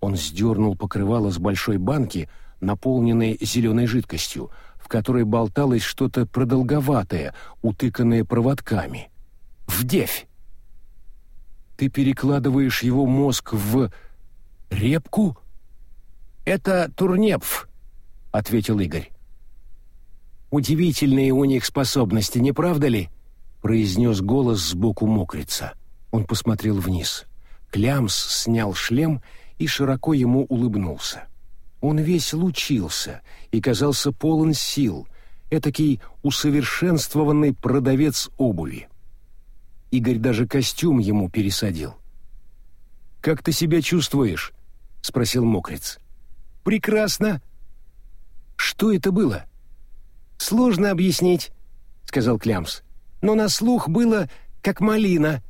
Он сдернул покрывало с большой банки, наполненной зеленой жидкостью, в которой болталось что-то продолговатое, утыканное проводками. «Вдевь!» «Ты перекладываешь его мозг в... репку?» «Это турнепф», ответил Игорь. «Удивительные у них способности, не правда ли?» — произнес голос сбоку мокрица. Он посмотрел вниз. Клямс снял шлем и широко ему улыбнулся. Он весь лучился и казался полон сил, этакий усовершенствованный продавец обуви. Игорь даже костюм ему пересадил. «Как ты себя чувствуешь?» — спросил мокриц. «Прекрасно», Что это было? Сложно объяснить, сказал Клямс. Но на слух было как малина.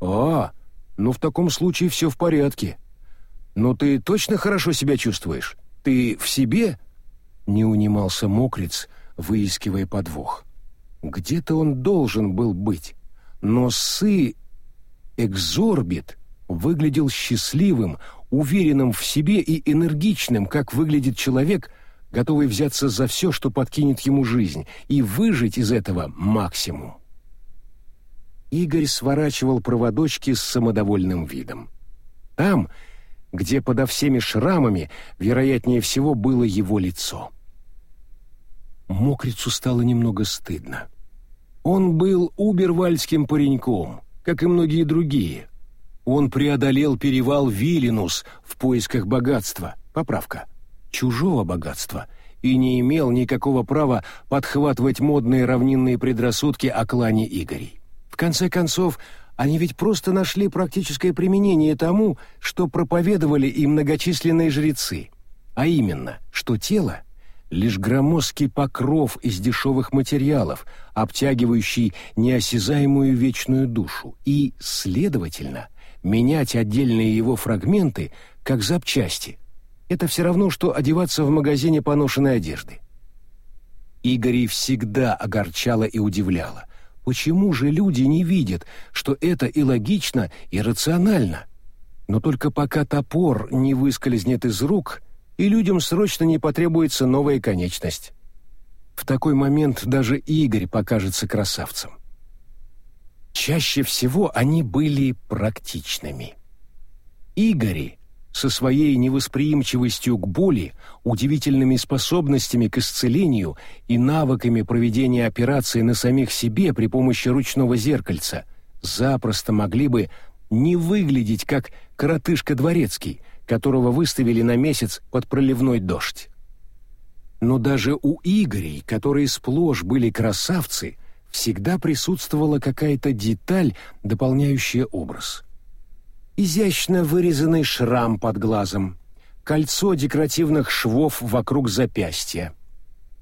А, ну в таком случае все в порядке. Но ты точно хорошо себя чувствуешь? Ты в себе? Не унимался мокрец, выискивая подвох. Где-то он должен был быть, но сы Экзорбит выглядел счастливым, уверенным в себе и энергичным, как выглядит человек, готовый взяться за все, что подкинет ему жизнь, и выжить из этого максимум. Игорь сворачивал проводочки с самодовольным видом. Там, где подо всеми шрамами, вероятнее всего, было его лицо. Мокрицу стало немного стыдно. Он был убервальским пареньком, как и многие другие. Он преодолел перевал Вилинус в поисках богатства, поправка, чужого богатства, и не имел никакого права подхватывать модные равнинные предрассудки о клане Игорей. В конце концов, они ведь просто нашли практическое применение тому, что проповедовали и многочисленные жрецы, а именно, что тело лишь громоздкий покров из дешевых материалов, обтягивающий неосязаемую вечную душу, и, следовательно, менять отдельные его фрагменты, как запчасти. Это все равно, что одеваться в магазине поношенной одежды. Игорей всегда огорчало и удивляло. Почему же люди не видят, что это и логично, и рационально? Но только пока топор не выскользнет из рук — и людям срочно не потребуется новая конечность. В такой момент даже Игорь покажется красавцем. Чаще всего они были практичными. Игори со своей невосприимчивостью к боли, удивительными способностями к исцелению и навыками проведения операции на самих себе при помощи ручного зеркальца запросто могли бы не выглядеть как коротышка дворецкий – которого выставили на месяц под проливной дождь. Но даже у Игорей, которые сплошь были красавцы, всегда присутствовала какая-то деталь, дополняющая образ. Изящно вырезанный шрам под глазом, кольцо декоративных швов вокруг запястья.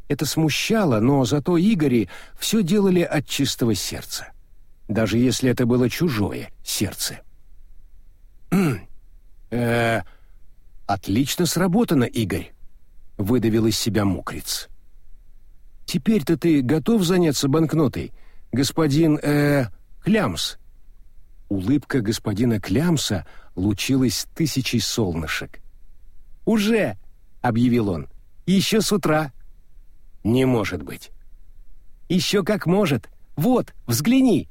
Это смущало, но зато Игори все делали от чистого сердца. Даже если это было чужое сердце. э «Отлично сработано, Игорь», — выдавил из себя мокриц. «Теперь-то ты готов заняться банкнотой, господин, э, Клямс?» Улыбка господина Клямса лучилась тысячей солнышек. «Уже!» — объявил он. «Еще с утра». «Не может быть». «Еще как может. Вот, взгляни».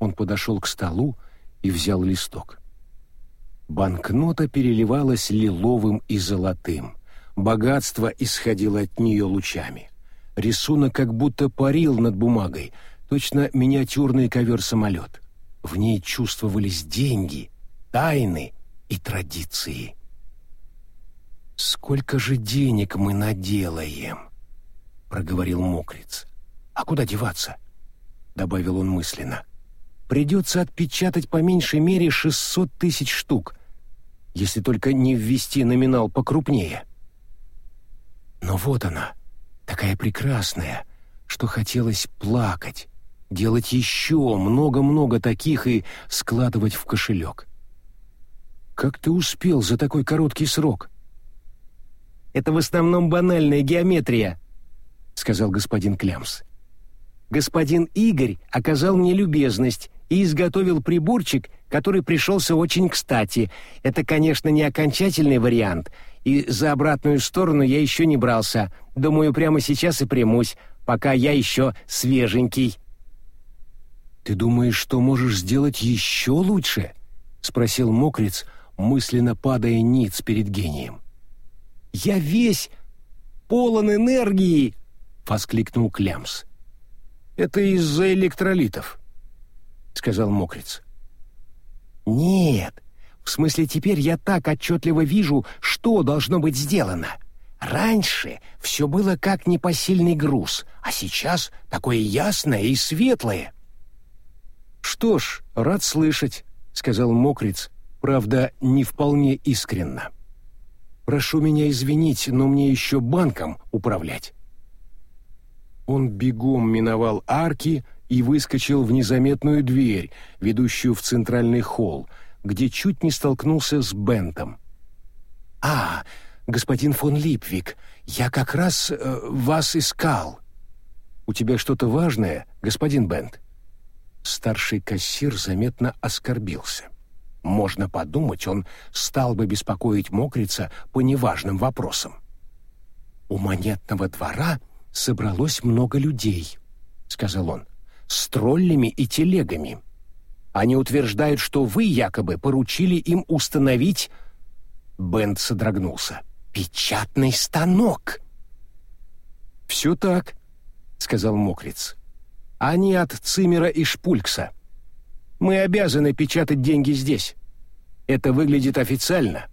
Он подошел к столу и взял листок. Банкнота переливалась лиловым и золотым. Богатство исходило от нее лучами. Рисунок как будто парил над бумагой, точно миниатюрный ковер-самолет. В ней чувствовались деньги, тайны и традиции. «Сколько же денег мы наделаем?» — проговорил мокриц. «А куда деваться?» — добавил он мысленно. — придется отпечатать по меньшей мере 600 тысяч штук, если только не ввести номинал покрупнее. Но вот она, такая прекрасная, что хотелось плакать, делать еще много-много таких и складывать в кошелек. Как ты успел за такой короткий срок? Это в основном банальная геометрия, сказал господин Клямс. Господин Игорь оказал мне любезность и изготовил приборчик, который пришелся очень кстати. Это, конечно, не окончательный вариант, и за обратную сторону я еще не брался. Думаю, прямо сейчас и примусь, пока я еще свеженький». «Ты думаешь, что можешь сделать еще лучше?» — спросил Мокриц, мысленно падая ниц перед гением. «Я весь полон энергии!» — воскликнул Клямс. «Это из-за электролитов», сказал Мокриц. Нет, в смысле теперь я так отчетливо вижу, что должно быть сделано. Раньше все было как непосильный груз, а сейчас такое ясное и светлое. Что ж, рад слышать, сказал Мокриц, правда, не вполне искренно. Прошу меня извинить, но мне еще банком управлять». Он бегом миновал арки и выскочил в незаметную дверь, ведущую в центральный холл, где чуть не столкнулся с Бентом. «А, господин фон Липвик, я как раз э, вас искал». «У тебя что-то важное, господин Бент?» Старший кассир заметно оскорбился. Можно подумать, он стал бы беспокоить мокрица по неважным вопросам. «У монетного двора собралось много людей», — сказал он, — «с троллями и телегами. Они утверждают, что вы якобы поручили им установить...» Бенд содрогнулся. «Печатный станок!» «Все так», — сказал Мокриц. «Они от Цимера и Шпулькса. Мы обязаны печатать деньги здесь. Это выглядит официально.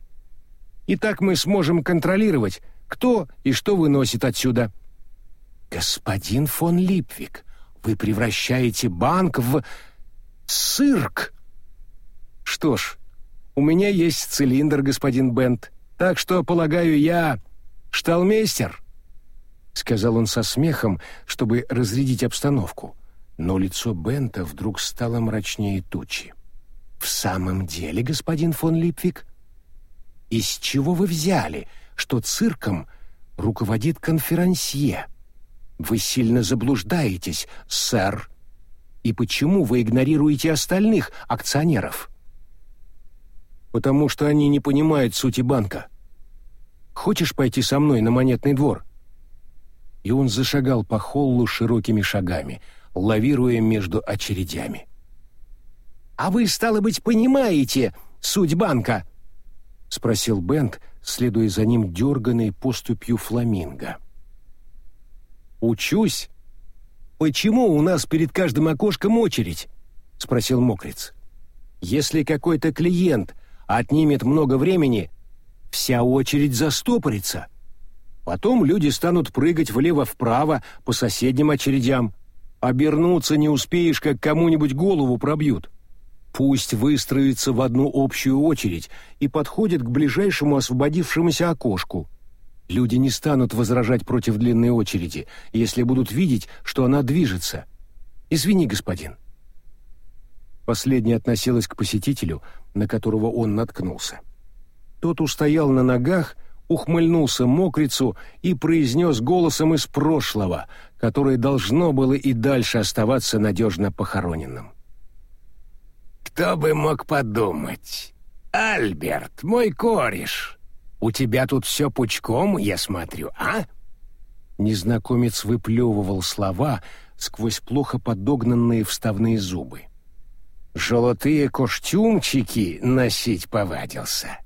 И так мы сможем контролировать, кто и что выносит отсюда». «Господин фон Липвик, вы превращаете банк в цирк!» «Что ж, у меня есть цилиндр, господин Бент, так что, полагаю, я шталмейстер», — сказал он со смехом, чтобы разрядить обстановку. Но лицо Бента вдруг стало мрачнее тучи. «В самом деле, господин фон Липвик, из чего вы взяли, что цирком руководит конферансье? Вы сильно заблуждаетесь, сэр. И почему вы игнорируете остальных акционеров?» потому что они не понимают сути банка. Хочешь пойти со мной на монетный двор?» И он зашагал по холлу широкими шагами, лавируя между очередями. «А вы, стало быть, понимаете суть банка?» — спросил Бент, следуя за ним дерганной поступью фламинго. «Учусь. Почему у нас перед каждым окошком очередь?» — спросил Мокриц. «Если какой-то клиент отнимет много времени, вся очередь застопорится. Потом люди станут прыгать влево-вправо по соседним очередям. Обернуться не успеешь, как кому-нибудь голову пробьют. Пусть выстроится в одну общую очередь и подходит к ближайшему освободившемуся окошку. Люди не станут возражать против длинной очереди, если будут видеть, что она движется. Извини, господин. Последняя относилась к посетителю, на которого он наткнулся. Тот устоял на ногах, ухмыльнулся мокрицу и произнес голосом из прошлого, которое должно было и дальше оставаться надежно похороненным. «Кто бы мог подумать? Альберт, мой кореш, у тебя тут все пучком, я смотрю, а?» Незнакомец выплевывал слова сквозь плохо подогнанные вставные зубы. Желтые костюмчики носить повадился.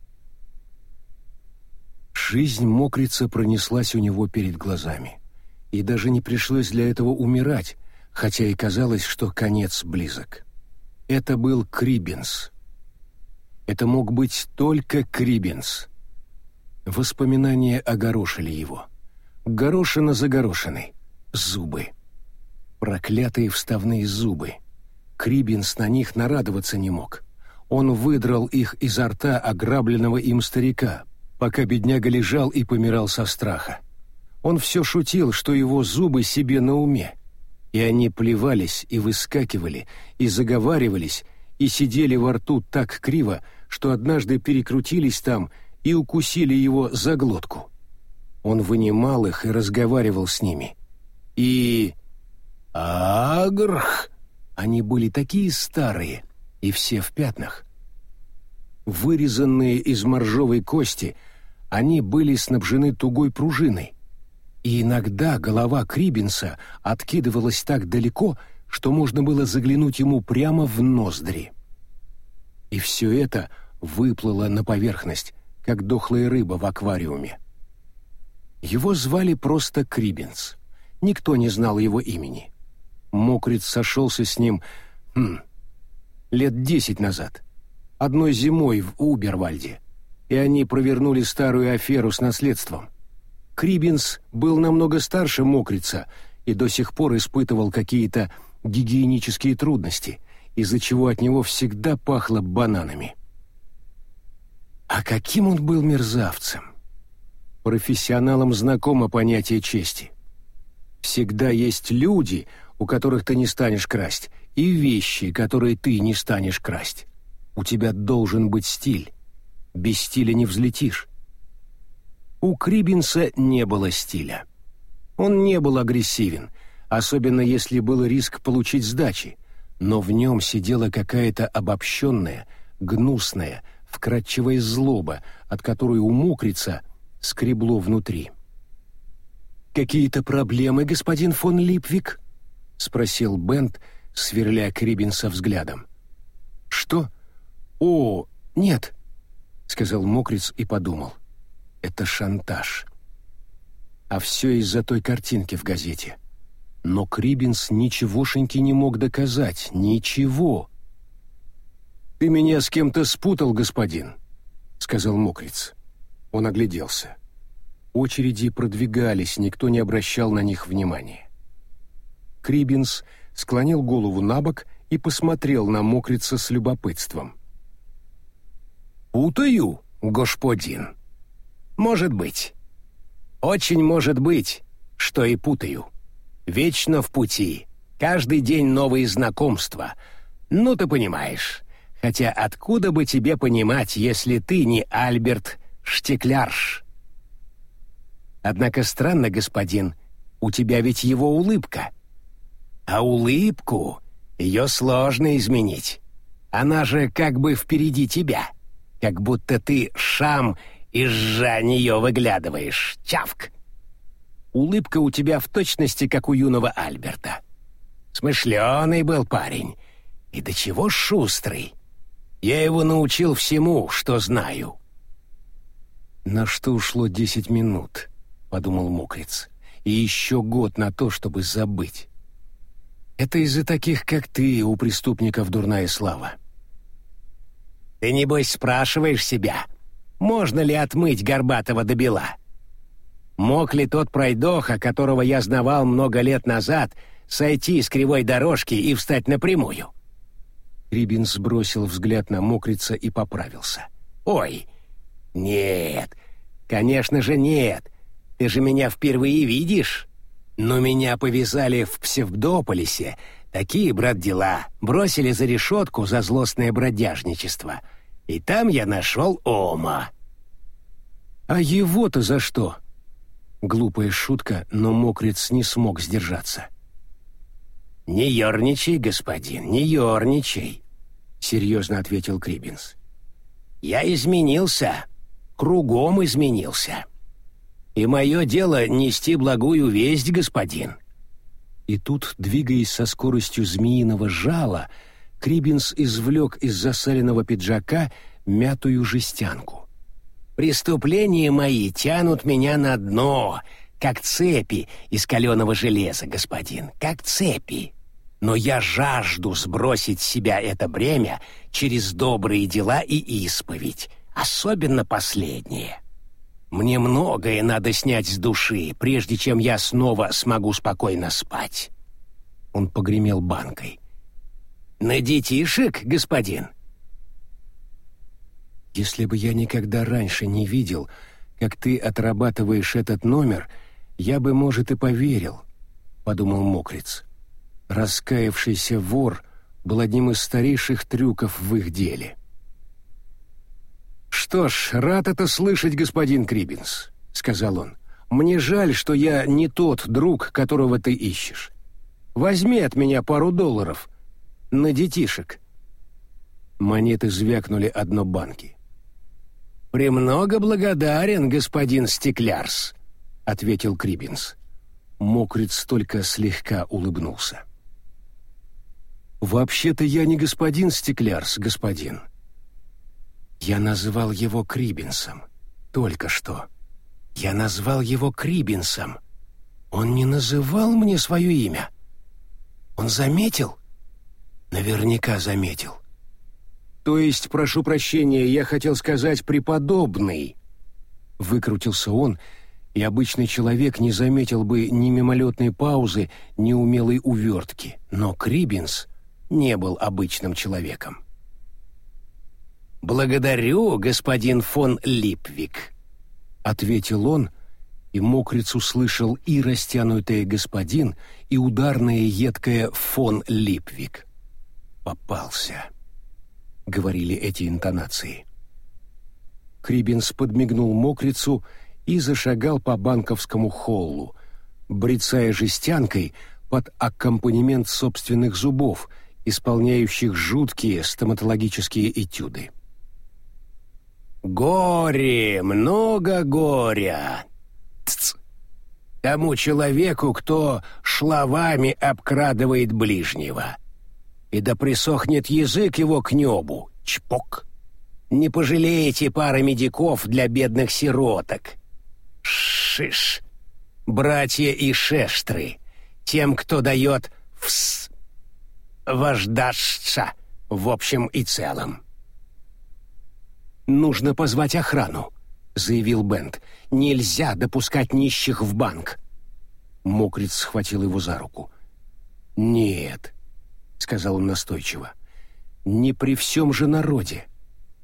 Жизнь мокрица пронеслась у него перед глазами. И даже не пришлось для этого умирать, хотя и казалось, что конец близок. Это был Крибинс. Это мог быть только Крибинс. Воспоминания огорошили его. Горошина за горошиной. Зубы. Проклятые вставные зубы. Крибинс на них нарадоваться не мог. Он выдрал их изо рта ограбленного им старика, пока бедняга лежал и помирал со страха. Он все шутил, что его зубы себе на уме, и они плевались и выскакивали, и заговаривались, и сидели во рту так криво, что однажды перекрутились там и укусили его за глотку. Он вынимал их и разговаривал с ними. И... «Агрх!» Они были такие старые, и все в пятнах. Вырезанные из моржовой кости, они были снабжены тугой пружиной, и иногда голова Крибинса откидывалась так далеко, что можно было заглянуть ему прямо в ноздри. И все это выплыло на поверхность, как дохлая рыба в аквариуме. Его звали просто Крибинс. Никто не знал его имени. Мокриц сошелся с ним хм, лет десять назад, одной зимой в Убервальде, и они провернули старую аферу с наследством. Крибинс был намного старше Мокрица и до сих пор испытывал какие-то гигиенические трудности, из-за чего от него всегда пахло бананами. А каким он был мерзавцем! Профессионалам знакомо понятие чести. Всегда есть люди, у которых ты не станешь красть, и вещи, которые ты не станешь красть. У тебя должен быть стиль. Без стиля не взлетишь. У Крибинса не было стиля. Он не был агрессивен, особенно если был риск получить сдачи, но в нем сидела какая-то обобщенная, гнусная, вкрадчивая злоба, от которой у мокрица скребло внутри. «Какие-то проблемы, господин фон Липвик?» — спросил Бент, сверля Крибинса взглядом. «Что? О, нет!» — сказал мокриц и подумал. «Это шантаж». А все из-за той картинки в газете. Но Крибинс ничегошеньки не мог доказать. Ничего. «Ты меня с кем-то спутал, господин», — сказал мокриц. Он огляделся. Очереди продвигались, никто не обращал на них внимания. Крибинс склонил голову на бок и посмотрел на мокрица с любопытством. «Путаю, господин. Может быть. Очень может быть, что и путаю. Вечно в пути. Каждый день новые знакомства. Ну, ты понимаешь. Хотя откуда бы тебе понимать, если ты не Альберт Штеклярш? Однако странно, господин, у тебя ведь его улыбка. А улыбку ее сложно изменить. Она же как бы впереди тебя. Как будто ты шам из-за нее выглядываешь. Чавк! Улыбка у тебя в точности, как у юного Альберта. Смышленый был парень. И до чего шустрый. Я его научил всему, что знаю. На что ушло десять минут, подумал Мокриц. И еще год на то, чтобы забыть. Это из-за таких, как ты, у преступников дурная слава. Ты, небось, спрашиваешь себя, можно ли отмыть Горбатого до бела? Мог ли тот пройдоха, которого я знавал много лет назад, сойти с кривой дорожки и встать напрямую? Рибин сбросил взгляд на мокрица и поправился. «Ой, нет, конечно же нет. Ты же меня впервые видишь. Но меня повязали в Псевдополисе. Такие, брат, дела. Бросили за решетку за злостное бродяжничество. И там я нашел Ома». «А его-то за что?» Глупая шутка, но мокрец не смог сдержаться. «Не ерничай, господин, не ерничай», — серьезно ответил Крибинс. «Я изменился, кругом изменился. И мое дело нести благую весть, господин». И тут, двигаясь со скоростью змеиного жала, Крибинс извлек из засаленного пиджака мятую жестянку. «Преступления мои тянут меня на дно, как цепи из каленого железа, господин, как цепи но я жажду сбросить с себя это бремя через добрые дела и исповедь, особенно последнее. Мне многое надо снять с души, прежде чем я снова смогу спокойно спать. Он погремел банкой. На детишек, господин. Если бы я никогда раньше не видел, как ты отрабатываешь этот номер, я бы, может, и поверил, подумал Мокриц. Раскаявшийся вор был одним из старейших трюков в их деле. «Что ж, рад это слышать, господин Крибинс», — сказал он. «Мне жаль, что я не тот друг, которого ты ищешь. Возьми от меня пару долларов на детишек». Монеты звякнули одно банки. «Премного благодарен, господин Стеклярс», — ответил Крибинс. Мокриц только слегка улыбнулся. «Вообще-то я не господин Стеклярс, господин». Я назвал его Крибинсом. Только что. Я назвал его Крибинсом. Он не называл мне свое имя. Он заметил? Наверняка заметил. То есть, прошу прощения, я хотел сказать «преподобный». Выкрутился он, и обычный человек не заметил бы ни мимолетной паузы, ни умелой увертки. Но Крибинс не был обычным человеком. «Благодарю, господин фон Липвик», — ответил он, и мокрец услышал и растянутое господин, и ударное едкое фон Липвик. «Попался», — говорили эти интонации. Крибинс подмигнул мокрицу и зашагал по банковскому холлу, брецая жестянкой под аккомпанемент собственных зубов, исполняющих жуткие стоматологические этюды. «Горе, много горя!» Тц. Тому человеку, кто шлавами обкрадывает ближнего. И да присохнет язык его к небу. Чпок. Не пожалеете пары медиков для бедных сироток. Шиш. Братья и шештры. Тем, кто дает вс... Вождашца в общем и целом. «Нужно позвать охрану», — заявил Бент. «Нельзя допускать нищих в банк». Мокриц схватил его за руку. «Нет», — сказал он настойчиво, — «не при всем же народе.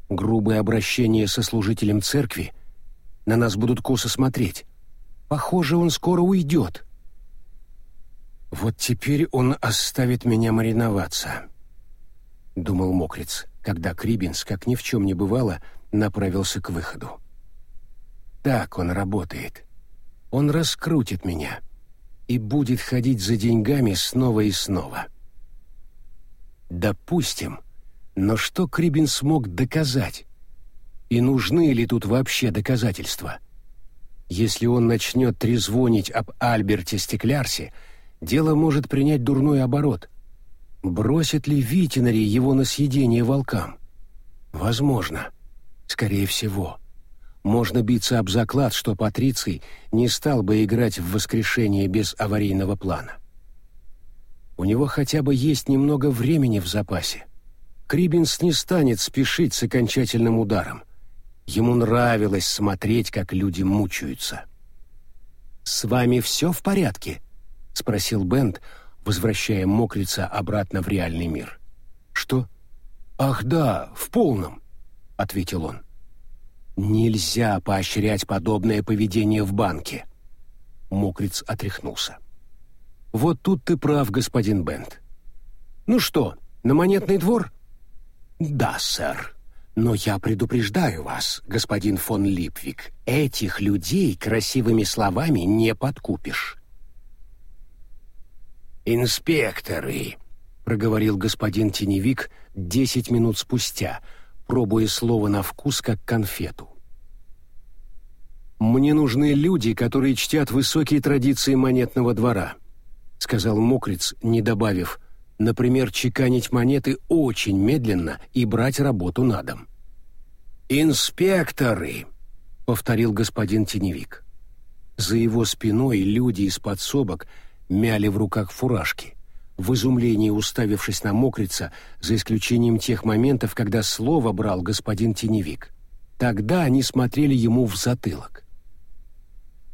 Грубое обращение со служителем церкви. На нас будут косо смотреть. Похоже, он скоро уйдет». «Вот теперь он оставит меня мариноваться», — думал Мокриц, когда Крибинс, как ни в чем не бывало, направился к выходу. «Так он работает. Он раскрутит меня» и будет ходить за деньгами снова и снова. Допустим, но что Крибин смог доказать? И нужны ли тут вообще доказательства? Если он начнет трезвонить об Альберте Стеклярсе, дело может принять дурной оборот. Бросит ли Витинари его на съедение волкам? Возможно. Скорее всего. Можно биться об заклад, что Патриций не стал бы играть в воскрешение без аварийного плана. У него хотя бы есть немного времени в запасе. Крибинс не станет спешить с окончательным ударом. Ему нравилось смотреть, как люди мучаются. «С вами все в порядке?» — спросил Бент, возвращая мокрица обратно в реальный мир. «Что?» «Ах да, в полном», — ответил он. Нельзя поощрять подобное поведение в банке. Мокриц отряхнулся. Вот тут ты прав, господин Бент. Ну что, на монетный двор? Да, сэр. Но я предупреждаю вас, господин фон Липвик, этих людей красивыми словами не подкупишь. «Инспекторы», — проговорил господин Теневик десять минут спустя, — пробуя слово на вкус, как конфету. «Мне нужны люди, которые чтят высокие традиции монетного двора», сказал Мокриц, не добавив, например, чеканить монеты очень медленно и брать работу на дом. «Инспекторы», — повторил господин Теневик. За его спиной люди из подсобок мяли в руках фуражки в изумлении уставившись на мокрица, за исключением тех моментов, когда слово брал господин Теневик. Тогда они смотрели ему в затылок.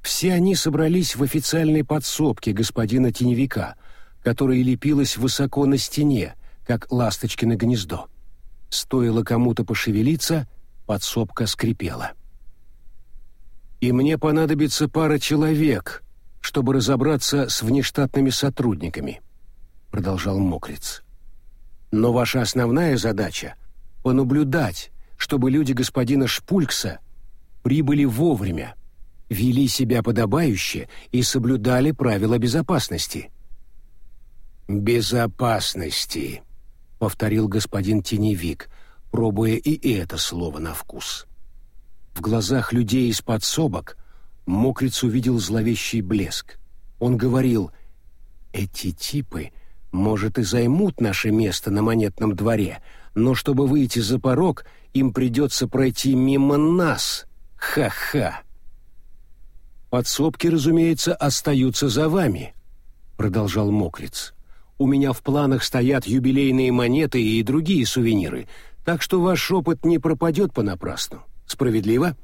Все они собрались в официальной подсобке господина Теневика, которая лепилась высоко на стене, как ласточкино гнездо. Стоило кому-то пошевелиться, подсобка скрипела. «И мне понадобится пара человек», чтобы разобраться с внештатными сотрудниками», — продолжал Мокриц. «Но ваша основная задача — понаблюдать, чтобы люди господина Шпулькса прибыли вовремя, вели себя подобающе и соблюдали правила безопасности». «Безопасности», — повторил господин Теневик, пробуя и это слово на вкус. В глазах людей из подсобок Мокриц увидел зловещий блеск. Он говорил, «Эти типы может, и займут наше место на монетном дворе, но чтобы выйти за порог, им придется пройти мимо нас. Ха-ха. Подсобки, разумеется, остаются за вами, продолжал Мокриц. У меня в планах стоят юбилейные монеты и другие сувениры, так что ваш опыт не пропадет понапрасну. Справедливо?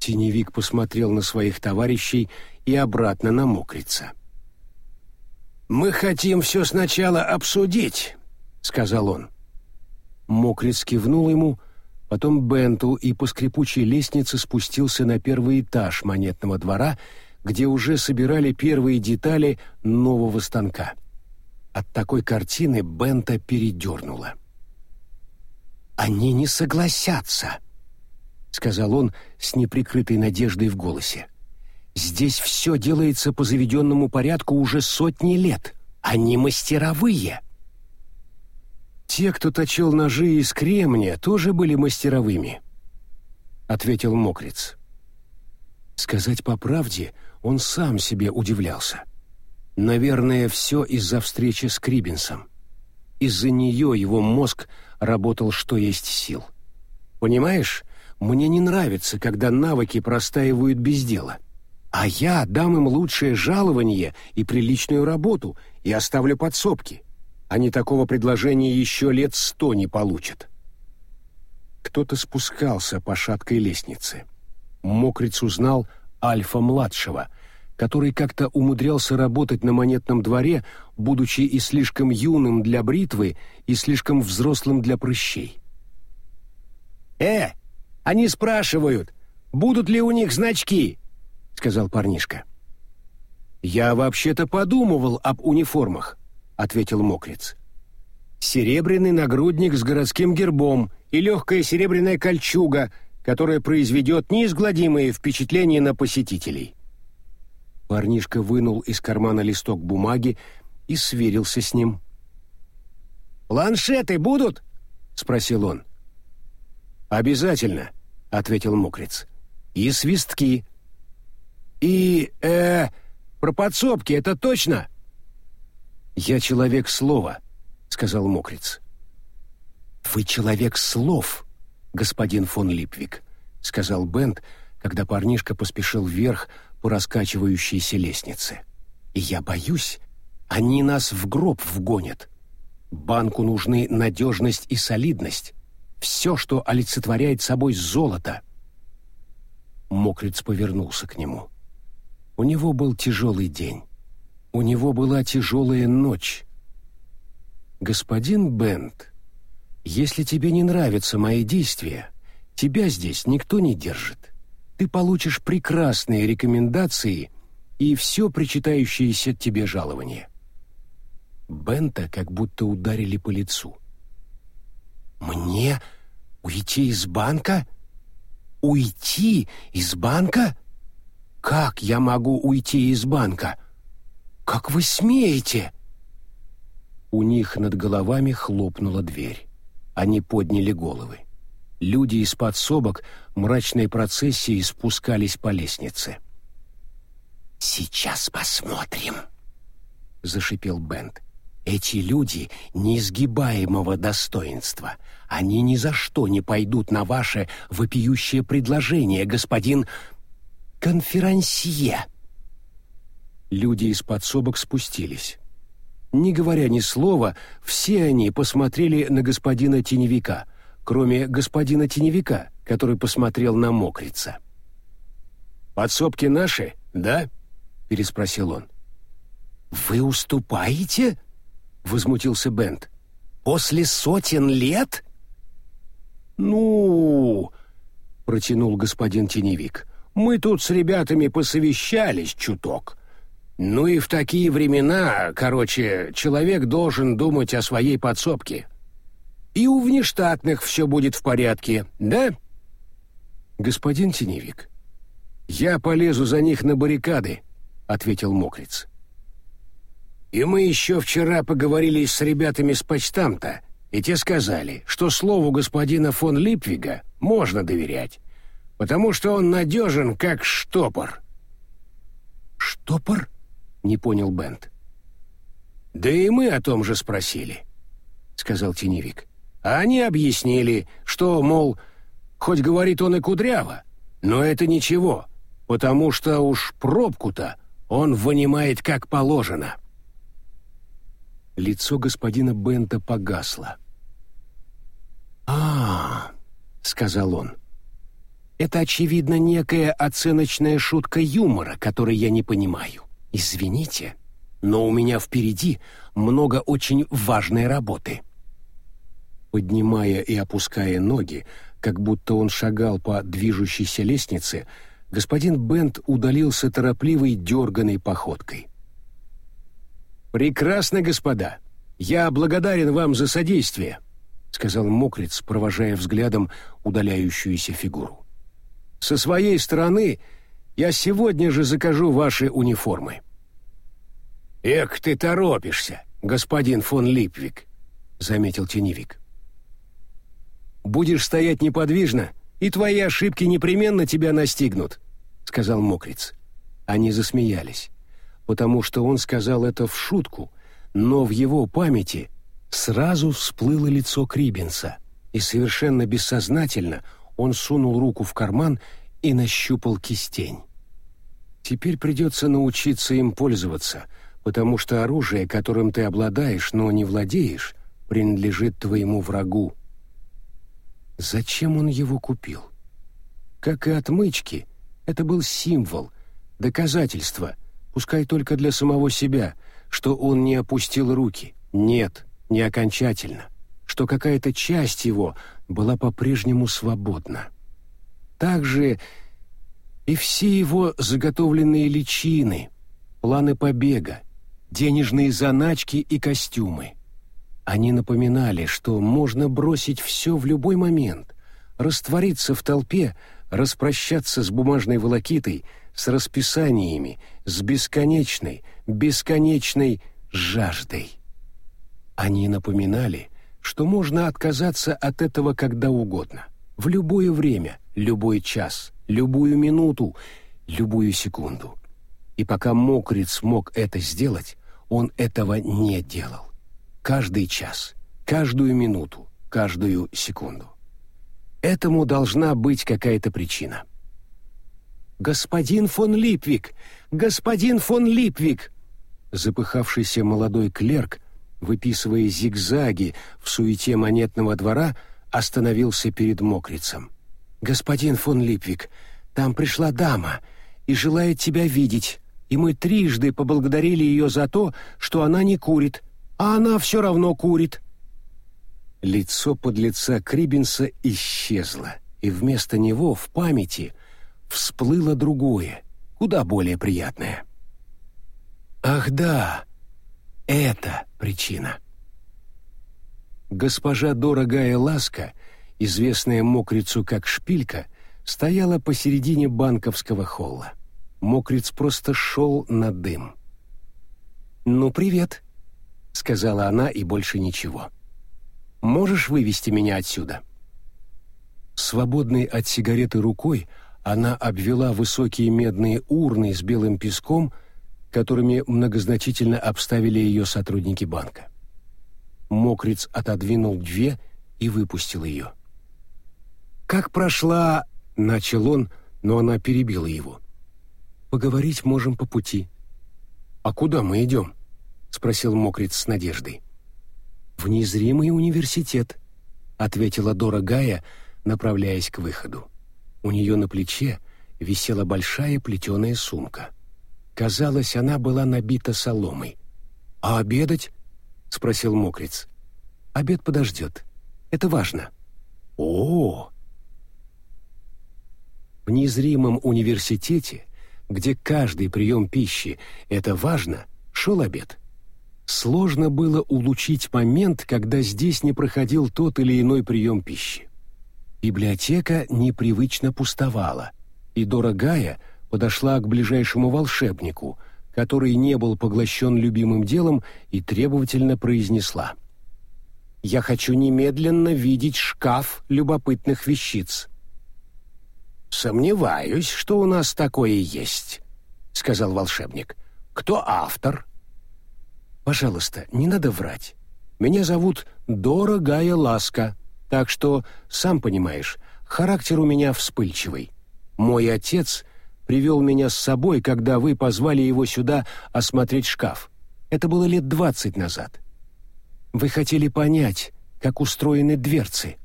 Теневик посмотрел на своих товарищей и обратно на Мокрица. «Мы хотим все сначала обсудить», — сказал он. Мокриц кивнул ему, потом Бенту и по скрипучей лестнице спустился на первый этаж монетного двора, где уже собирали первые детали нового станка. От такой картины Бента передернуло. «Они не согласятся», — сказал он с неприкрытой надеждой в голосе. «Здесь все делается по заведенному порядку уже сотни лет. Они мастеровые». «Те, кто точил ножи из кремния, тоже были мастеровыми», — ответил Мокриц. Сказать по правде, он сам себе удивлялся. Наверное, все из-за встречи с Крибинсом. Из-за нее его мозг работал что есть сил. Понимаешь, мне не нравится, когда навыки простаивают без дела. А я дам им лучшее жалование и приличную работу и оставлю подсобки. Они такого предложения еще лет сто не получат. Кто-то спускался по шаткой лестнице. Мокриц узнал Альфа-младшего, который как-то умудрялся работать на монетном дворе, будучи и слишком юным для бритвы, и слишком взрослым для прыщей. «Э, они спрашивают, будут ли у них значки?» — сказал парнишка. «Я вообще-то подумывал об униформах», — ответил Мокриц. «Серебряный нагрудник с городским гербом и легкая серебряная кольчуга, которая произведет неизгладимые впечатления на посетителей». Парнишка вынул из кармана листок бумаги и сверился с ним. «Планшеты будут?» — спросил он. «Обязательно», — ответил Мокриц. «И свистки». «И, э, про подсобки это точно?» «Я человек слова», — сказал Мокриц. «Вы человек слов, господин фон Липвик», — сказал Бент, когда парнишка поспешил вверх по раскачивающейся лестнице. «И я боюсь, они нас в гроб вгонят. Банку нужны надежность и солидность все, что олицетворяет собой золото. Мокриц повернулся к нему. У него был тяжелый день. У него была тяжелая ночь. «Господин Бент, если тебе не нравятся мои действия, тебя здесь никто не держит. Ты получишь прекрасные рекомендации и все причитающееся тебе жалование». Бента как будто ударили по лицу. «Мне уйти из банка? Уйти из банка? Как я могу уйти из банка? Как вы смеете?» У них над головами хлопнула дверь. Они подняли головы. Люди из подсобок мрачной процессией спускались по лестнице. «Сейчас посмотрим», — зашипел Бент. Эти люди неизгибаемого достоинства. Они ни за что не пойдут на ваше вопиющее предложение, господин конферансье. Люди из подсобок спустились. Не говоря ни слова, все они посмотрели на господина Теневика, кроме господина Теневика, который посмотрел на Мокрица. «Подсобки наши, да?» — переспросил он. «Вы уступаете?» — возмутился Бент. «После сотен лет?» «Ну...» — протянул господин Теневик. «Мы тут с ребятами посовещались чуток. Ну и в такие времена, короче, человек должен думать о своей подсобке. И у внештатных все будет в порядке, да?» «Господин Теневик, я полезу за них на баррикады», — ответил Мокриц. И мы еще вчера поговорили с ребятами с почтамта, и те сказали, что слову господина фон Липвига можно доверять, потому что он надежен, как штопор». «Штопор?» — не понял Бент. «Да и мы о том же спросили», — сказал теневик. А они объяснили, что, мол, хоть говорит он и кудряво, но это ничего, потому что уж пробку-то он вынимает как положено. Лицо господина Бента погасло. а, -а, -а сказал он. «Это, очевидно, некая оценочная шутка юмора, которой я не понимаю. Извините, но у меня впереди много очень важной работы». Поднимая и опуская ноги, как будто он шагал по движущейся лестнице, господин Бент удалился торопливой дерганой походкой. «Прекрасно, господа! Я благодарен вам за содействие!» — сказал Мокриц, провожая взглядом удаляющуюся фигуру. «Со своей стороны я сегодня же закажу ваши униформы». «Эх, ты торопишься, господин фон Липвик», — заметил теневик. «Будешь стоять неподвижно, и твои ошибки непременно тебя настигнут», — сказал Мокриц. Они засмеялись, потому что он сказал это в шутку, но в его памяти сразу всплыло лицо Крибинса, и совершенно бессознательно он сунул руку в карман и нащупал кистень. Теперь придется научиться им пользоваться, потому что оружие, которым ты обладаешь, но не владеешь, принадлежит твоему врагу. Зачем он его купил? Как и отмычки, это был символ, доказательство, пускай только для самого себя, что он не опустил руки. Нет, не окончательно, что какая-то часть его была по-прежнему свободна. Также и все его заготовленные личины, планы побега, денежные заначки и костюмы. Они напоминали, что можно бросить все в любой момент, раствориться в толпе, распрощаться с бумажной волокитой, с расписаниями, с бесконечной, бесконечной жаждой. Они напоминали, что можно отказаться от этого когда угодно, в любое время, любой час, любую минуту, любую секунду. И пока Мокриц мог это сделать, он этого не делал. Каждый час, каждую минуту, каждую секунду. Этому должна быть какая-то причина. «Господин фон Липвик! Господин фон Липвик!» Запыхавшийся молодой клерк, выписывая зигзаги в суете монетного двора, остановился перед мокрицем. «Господин фон Липвик, там пришла дама и желает тебя видеть, и мы трижды поблагодарили ее за то, что она не курит, а она все равно курит». Лицо подлеца Крибинса исчезло, и вместо него в памяти всплыло другое, куда более приятное. «Ах да, это причина». Госпожа дорогая Ласка, известная мокрицу как Шпилька, стояла посередине банковского холла. Мокриц просто шел на дым. «Ну, привет», — сказала она, и больше ничего. Можешь вывести меня отсюда?» Свободной от сигареты рукой она обвела высокие медные урны с белым песком, которыми многозначительно обставили ее сотрудники банка. Мокриц отодвинул две и выпустил ее. «Как прошла...» — начал он, но она перебила его. «Поговорить можем по пути». «А куда мы идем?» — спросил Мокриц с надеждой. «В незримый университет», — ответила Дора Гая, направляясь к выходу. У нее на плече висела большая плетеная сумка. Казалось, она была набита соломой. «А обедать?» — спросил Мокриц. «Обед подождет. Это важно». «О!» В незримом университете, где каждый прием пищи — это важно, шел обед. Сложно было улучшить момент, когда здесь не проходил тот или иной прием пищи. Библиотека непривычно пустовала, и дорогая подошла к ближайшему волшебнику, который не был поглощен любимым делом, и требовательно произнесла. «Я хочу немедленно видеть шкаф любопытных вещиц». «Сомневаюсь, что у нас такое есть», — сказал волшебник. «Кто автор?» Пожалуйста, не надо врать. Меня зовут Дорогая Ласка, так что, сам понимаешь, характер у меня вспыльчивый. Мой отец привел меня с собой, когда вы позвали его сюда осмотреть шкаф. Это было лет двадцать назад. Вы хотели понять, как устроены дверцы.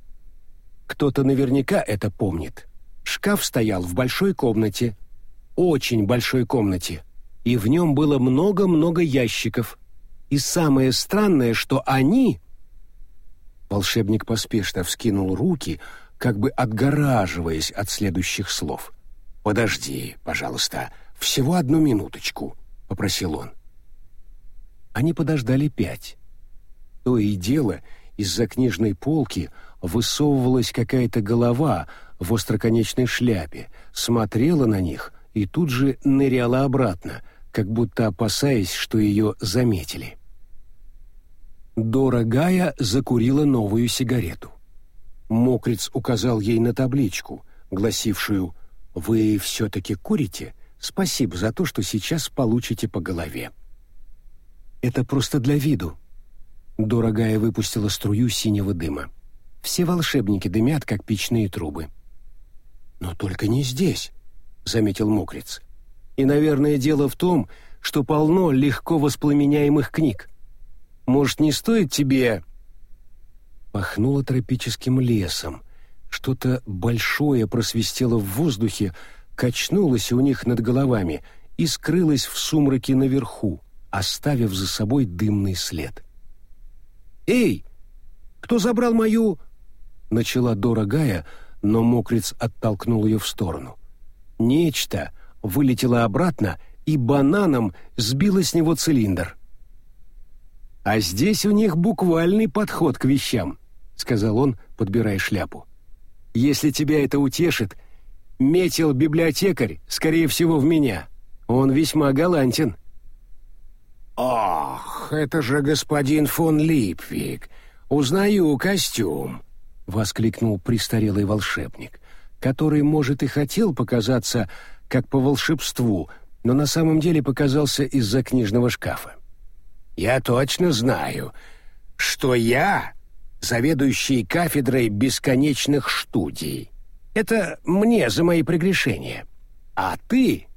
Кто-то наверняка это помнит. Шкаф стоял в большой комнате, очень большой комнате, и в нем было много-много ящиков — и самое странное, что они... Волшебник поспешно вскинул руки, как бы отгораживаясь от следующих слов. «Подожди, пожалуйста, всего одну минуточку», — попросил он. Они подождали пять. То и дело, из-за книжной полки высовывалась какая-то голова в остроконечной шляпе, смотрела на них и тут же ныряла обратно, как будто опасаясь, что ее заметили. Дорогая закурила новую сигарету. Мокриц указал ей на табличку, гласившую «Вы все-таки курите? Спасибо за то, что сейчас получите по голове». «Это просто для виду». Дорогая выпустила струю синего дыма. «Все волшебники дымят, как печные трубы». «Но только не здесь», — заметил Мокриц. «И, наверное, дело в том, что полно легко воспламеняемых книг. Может, не стоит тебе...» Пахнуло тропическим лесом. Что-то большое просвистело в воздухе, качнулось у них над головами и скрылось в сумраке наверху, оставив за собой дымный след. «Эй, кто забрал мою...» Начала дорогая, но мокрец оттолкнул ее в сторону. Нечто вылетело обратно и бананом сбило с него цилиндр. «А здесь у них буквальный подход к вещам», — сказал он, подбирая шляпу. «Если тебя это утешит, метил библиотекарь, скорее всего, в меня. Он весьма галантен». «Ох, это же господин фон Липвик! Узнаю костюм!» — воскликнул престарелый волшебник, который, может, и хотел показаться как по волшебству, но на самом деле показался из-за книжного шкафа. «Я точно знаю, что я заведующий кафедрой бесконечных студий. Это мне за мои прегрешения. А ты...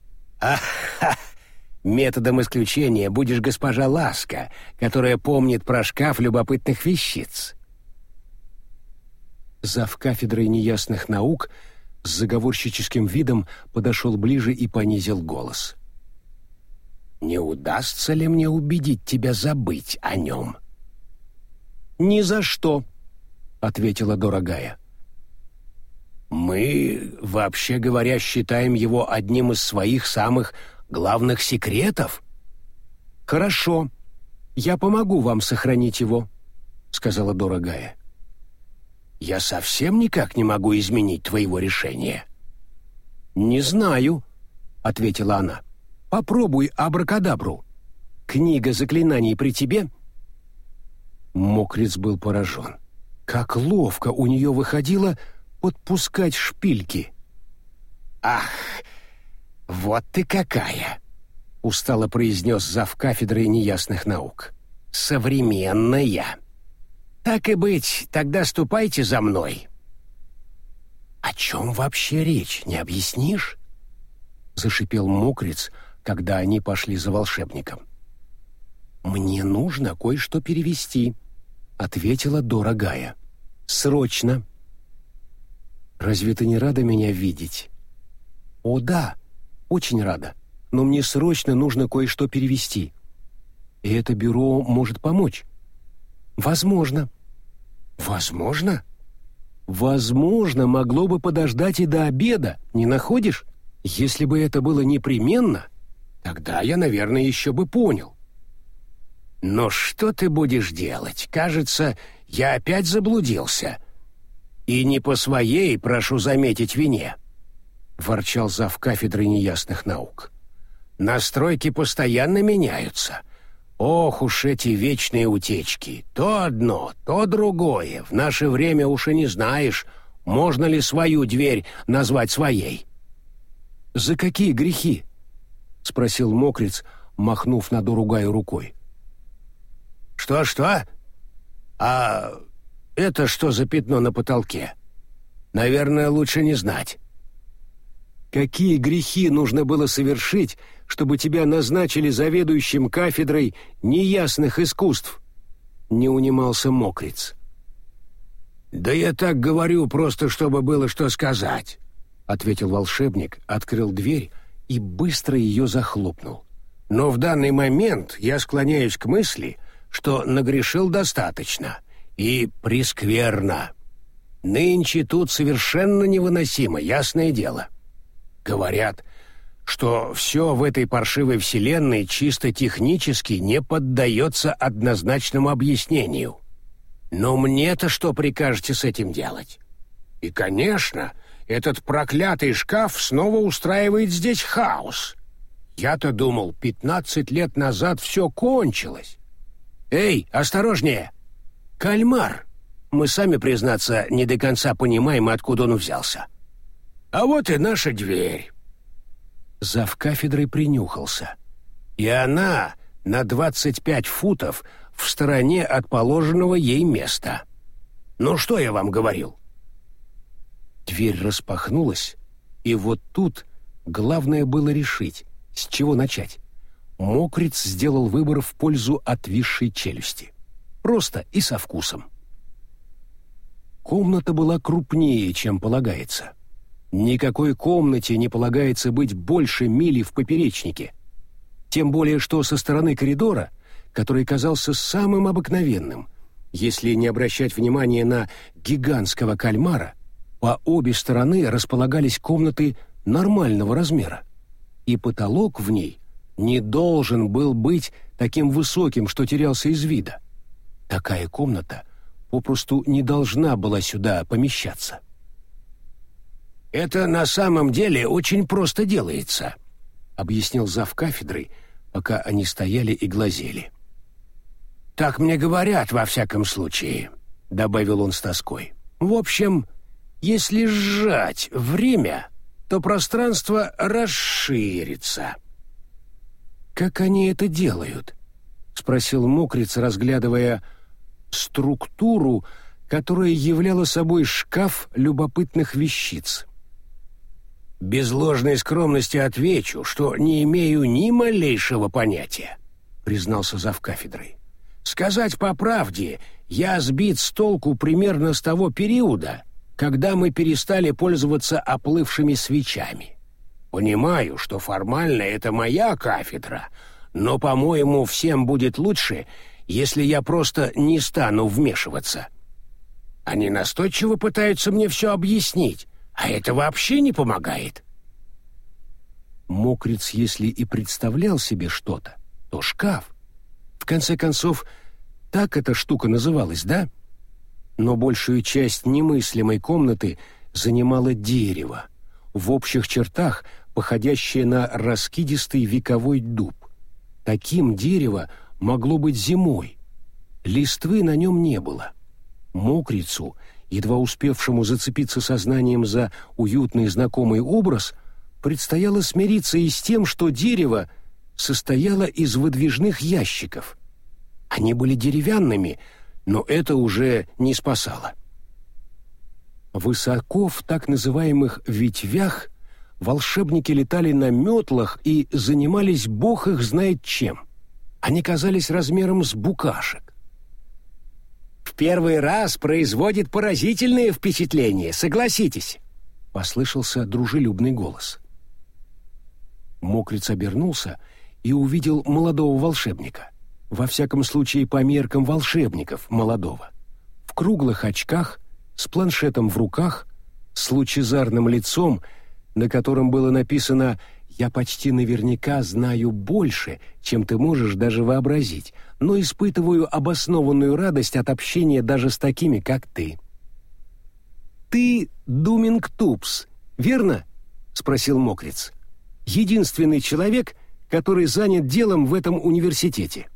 Методом исключения будешь госпожа Ласка, которая помнит про шкаф любопытных вещиц. Зав кафедрой неясных наук с заговорщическим видом подошел ближе и понизил голос. «Не удастся ли мне убедить тебя забыть о нем?» «Ни за что», — ответила дорогая. «Мы, вообще говоря, считаем его одним из своих самых главных секретов?» «Хорошо, я помогу вам сохранить его», — сказала дорогая. «Я совсем никак не могу изменить твоего решения». «Не знаю», — ответила она. «Попробуй абракадабру. Книга заклинаний при тебе?» Мокриц был поражен. Как ловко у нее выходило подпускать шпильки. «Ах, вот ты какая!» — устало произнес зав кафедры неясных наук. «Современная!» «Так и быть, тогда ступайте за мной!» «О чем вообще речь, не объяснишь?» — зашипел мокриц, когда они пошли за волшебником. «Мне нужно кое-что перевести», ответила дорогая. «Срочно!» «Разве ты не рада меня видеть?» «О, да, очень рада, но мне срочно нужно кое-что перевести. И это бюро может помочь». «Возможно». «Возможно?» «Возможно, могло бы подождать и до обеда, не находишь? Если бы это было непременно, тогда я, наверное, еще бы понял. «Но что ты будешь делать? Кажется, я опять заблудился. И не по своей, прошу заметить, вине», — ворчал зав кафедры неясных наук. «Настройки постоянно меняются. Ох уж эти вечные утечки! То одно, то другое. В наше время уж и не знаешь, можно ли свою дверь назвать своей». «За какие грехи?» — спросил мокрец, махнув на Дуругаю рукой. «Что-что? А это что за пятно на потолке? Наверное, лучше не знать». «Какие грехи нужно было совершить, чтобы тебя назначили заведующим кафедрой неясных искусств?» Не унимался мокриц. «Да я так говорю, просто чтобы было что сказать», — ответил волшебник, открыл дверь и быстро ее захлопнул. «Но в данный момент я склоняюсь к мысли, что нагрешил достаточно, И прескверно. Нынче тут совершенно невыносимо, ясное дело. Говорят, что все в этой паршивой вселенной чисто технически не поддается однозначному объяснению. Но мне-то что прикажете с этим делать? И, конечно, этот проклятый шкаф снова устраивает здесь хаос. Я-то думал, пятнадцать лет назад все кончилось. Эй, осторожнее! Кальмар! Мы сами, признаться, не до конца понимаем, откуда он взялся. А вот и наша дверь. Зав кафедрой принюхался. И она на двадцать пять футов в стороне от положенного ей места. Ну что я вам говорил? Дверь распахнулась, и вот тут главное было решить, с чего начать? Мокриц сделал выбор в пользу отвисшей челюсти. Просто и со вкусом. Комната была крупнее, чем полагается. Никакой комнате не полагается быть больше мили в поперечнике. Тем более, что со стороны коридора, который казался самым обыкновенным, если не обращать внимания на гигантского кальмара, по обе стороны располагались комнаты нормального размера и потолок в ней не должен был быть таким высоким, что терялся из вида. Такая комната попросту не должна была сюда помещаться. «Это на самом деле очень просто делается», — объяснил зав кафедрой, пока они стояли и глазели. «Так мне говорят, во всяком случае», — добавил он с тоской. «В общем, если сжать время, то пространство расширится. «Как они это делают?» — спросил Мокриц, разглядывая структуру, которая являла собой шкаф любопытных вещиц. «Без ложной скромности отвечу, что не имею ни малейшего понятия», — признался завкафедрой. «Сказать по правде, я сбит с толку примерно с того периода, когда мы перестали пользоваться оплывшими свечами. Понимаю, что формально это моя кафедра, но, по-моему, всем будет лучше, если я просто не стану вмешиваться. Они настойчиво пытаются мне все объяснить, а это вообще не помогает. Мокриц, если и представлял себе что-то, то шкаф. В конце концов, так эта штука называлась, да? — но большую часть немыслимой комнаты занимало дерево, в общих чертах походящее на раскидистый вековой дуб. Таким дерево могло быть зимой. Листвы на нем не было. Мокрицу, едва успевшему зацепиться сознанием за уютный знакомый образ, предстояло смириться и с тем, что дерево состояло из выдвижных ящиков. Они были деревянными, но это уже не спасало. Высоко в так называемых «ветвях» волшебники летали на метлах и занимались бог их знает чем. Они казались размером с букашек. «В первый раз производит поразительное впечатление, согласитесь», — послышался дружелюбный голос. Мокриц обернулся и увидел молодого волшебника — во всяком случае по меркам волшебников молодого, в круглых очках, с планшетом в руках, с лучезарным лицом, на котором было написано «Я почти наверняка знаю больше, чем ты можешь даже вообразить, но испытываю обоснованную радость от общения даже с такими, как ты». «Ты Думинг Тупс, верно?» — спросил Мокриц. «Единственный человек, который занят делом в этом университете».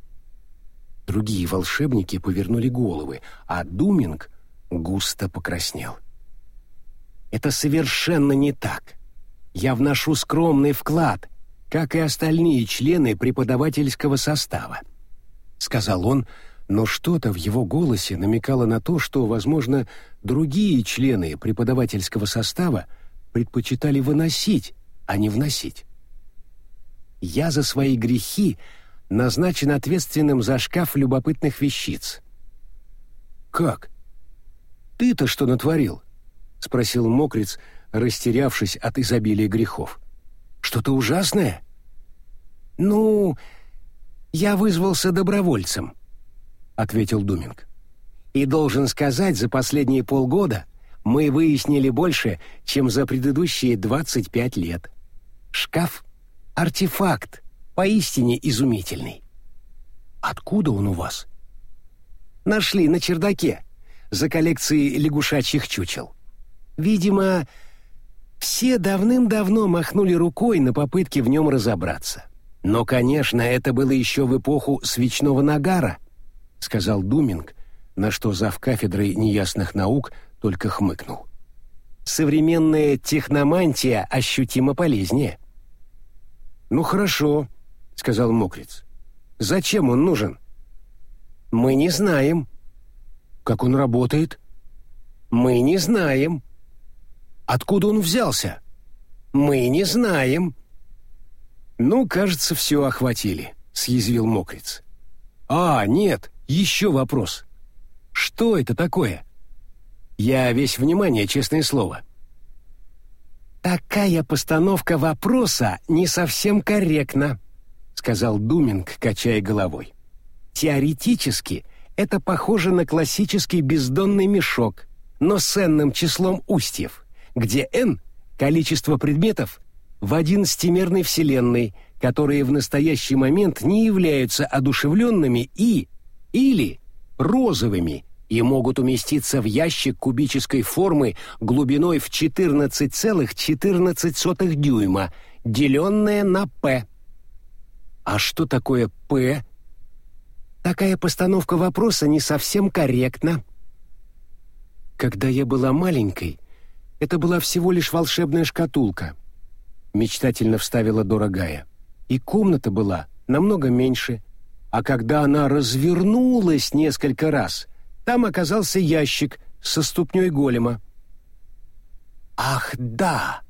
Другие волшебники повернули головы, а Думинг густо покраснел. «Это совершенно не так. Я вношу скромный вклад, как и остальные члены преподавательского состава», — сказал он, но что-то в его голосе намекало на то, что, возможно, другие члены преподавательского состава предпочитали выносить, а не вносить. «Я за свои грехи назначен ответственным за шкаф любопытных вещиц. «Как? Ты-то что натворил?» — спросил Мокриц, растерявшись от изобилия грехов. «Что-то ужасное?» «Ну, я вызвался добровольцем», — ответил Думинг. И должен сказать, за последние полгода мы выяснили больше, чем за предыдущие 25 лет. Шкаф — артефакт, поистине изумительный. Откуда он у вас? Нашли на чердаке, за коллекцией лягушачьих чучел. Видимо, все давным-давно махнули рукой на попытки в нем разобраться. Но, конечно, это было еще в эпоху свечного нагара, сказал Думинг, на что зав кафедрой неясных наук только хмыкнул. Современная техномантия ощутимо полезнее. «Ну хорошо», — сказал Мокриц. «Зачем он нужен?» «Мы не знаем». «Как он работает?» «Мы не знаем». «Откуда он взялся?» «Мы не знаем». «Ну, кажется, все охватили», — съязвил Мокриц. «А, нет, еще вопрос. Что это такое?» «Я весь внимание, честное слово». «Такая постановка вопроса не совсем корректна», — сказал Думинг, качая головой. «Теоретически это похоже на классический бездонный мешок, но с n числом устьев, где n — количество предметов в одиннадцатимерной вселенной, которые в настоящий момент не являются одушевленными и или розовыми и могут уместиться в ящик кубической формы глубиной в 14,14 ,14 дюйма, деленное на p. А что такое p? Такая постановка вопроса не совсем корректна. Когда я была маленькой, это была всего лишь волшебная шкатулка, мечтательно вставила дорогая. И комната была намного меньше, а когда она развернулась несколько раз, там оказался ящик со ступней голема. «Ах, да!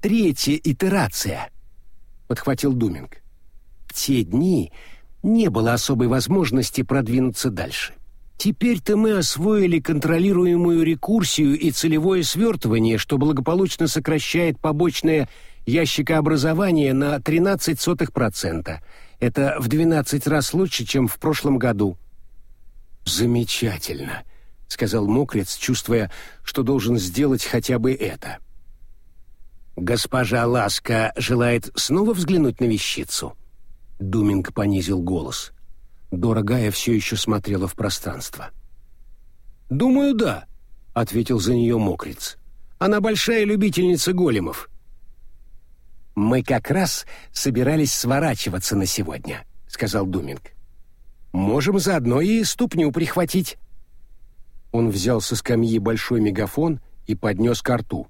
Третья итерация!» — подхватил Думинг. «В те дни не было особой возможности продвинуться дальше. Теперь-то мы освоили контролируемую рекурсию и целевое свертывание, что благополучно сокращает побочное ящикообразование на 0,13%. Это в 12 раз лучше, чем в прошлом году. «Замечательно», — сказал Мокрец, чувствуя, что должен сделать хотя бы это. «Госпожа Ласка желает снова взглянуть на вещицу?» Думинг понизил голос. Дорогая все еще смотрела в пространство. «Думаю, да», — ответил за нее Мокриц. «Она большая любительница големов». «Мы как раз собирались сворачиваться на сегодня», — сказал Думинг. «Можем заодно и ступню прихватить». Он взял со скамьи большой мегафон и поднес ко рту.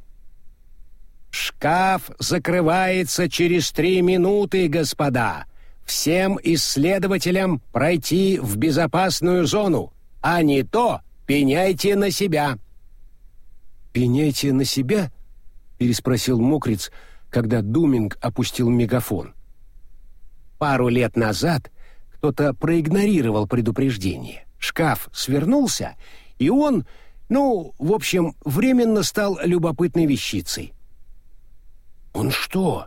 «Шкаф закрывается через три минуты, господа!» Всем исследователям пройти в безопасную зону, а не то пеняйте на себя». «Пеняйте на себя?» — переспросил Мокриц, когда Думинг опустил мегафон. Пару лет назад кто-то проигнорировал предупреждение. Шкаф свернулся, и он, ну, в общем, временно стал любопытной вещицей. «Он что,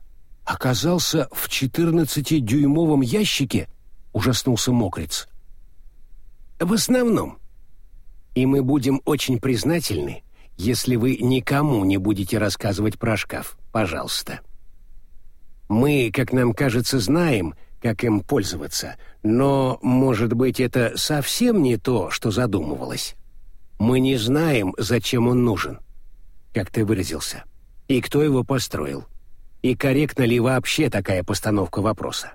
оказался в четырнадцатидюймовом ящике?» — ужаснулся Мокриц. «В основном. И мы будем очень признательны, если вы никому не будете рассказывать про шкаф, пожалуйста. Мы, как нам кажется, знаем, как им пользоваться, но, может быть, это совсем не то, что задумывалось. Мы не знаем, зачем он нужен, как ты выразился, и кто его построил. И корректна ли вообще такая постановка вопроса?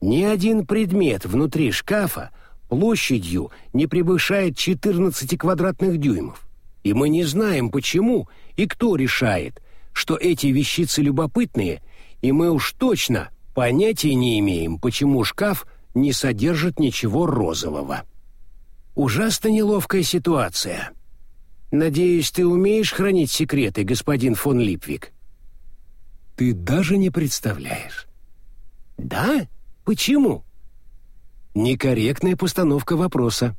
Ни один предмет внутри шкафа площадью не превышает 14 квадратных дюймов. И мы не знаем, почему и кто решает, что эти вещицы любопытные, и мы уж точно понятия не имеем, почему шкаф не содержит ничего розового. Ужасно неловкая ситуация. Надеюсь, ты умеешь хранить секреты, господин фон Липвик. Ты даже не представляешь. Да? Почему? Некорректная постановка вопроса.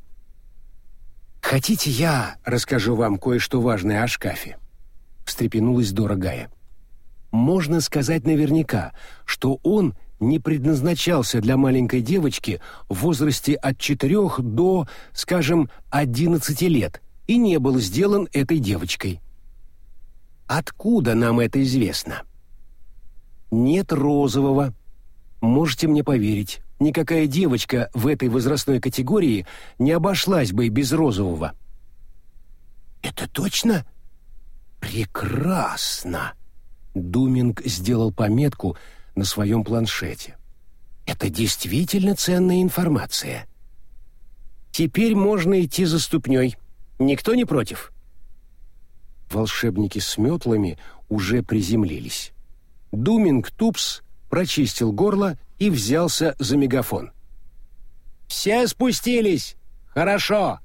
Хотите, я расскажу вам кое-что важное о шкафе? Встрепенулась дорогая. Можно сказать наверняка, что он не предназначался для маленькой девочки в возрасте от 4 до, скажем, 11 лет и не был сделан этой девочкой. Откуда нам это известно? Нет розового. Можете мне поверить, никакая девочка в этой возрастной категории не обошлась бы без розового. Это точно? Прекрасно. Думинг сделал пометку на своем планшете. Это действительно ценная информация. Теперь можно идти за ступней. Никто не против? Волшебники с метлами уже приземлились. Думинг Тупс прочистил горло и взялся за мегафон. «Все спустились! Хорошо!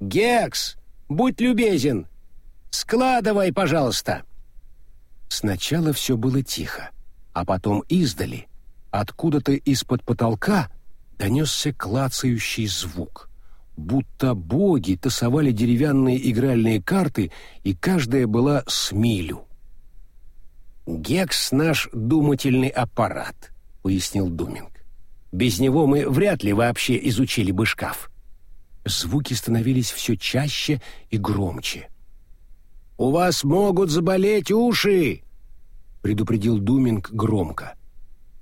Гекс, будь любезен! Складывай, пожалуйста!» Сначала все было тихо, а потом издали, откуда-то из-под потолка донесся клацающий звук, будто боги тасовали деревянные игральные карты, и каждая была с милю. «Гекс — наш думательный аппарат», — пояснил Думинг. «Без него мы вряд ли вообще изучили бы шкаф». Звуки становились все чаще и громче. «У вас могут заболеть уши!» — предупредил Думинг громко.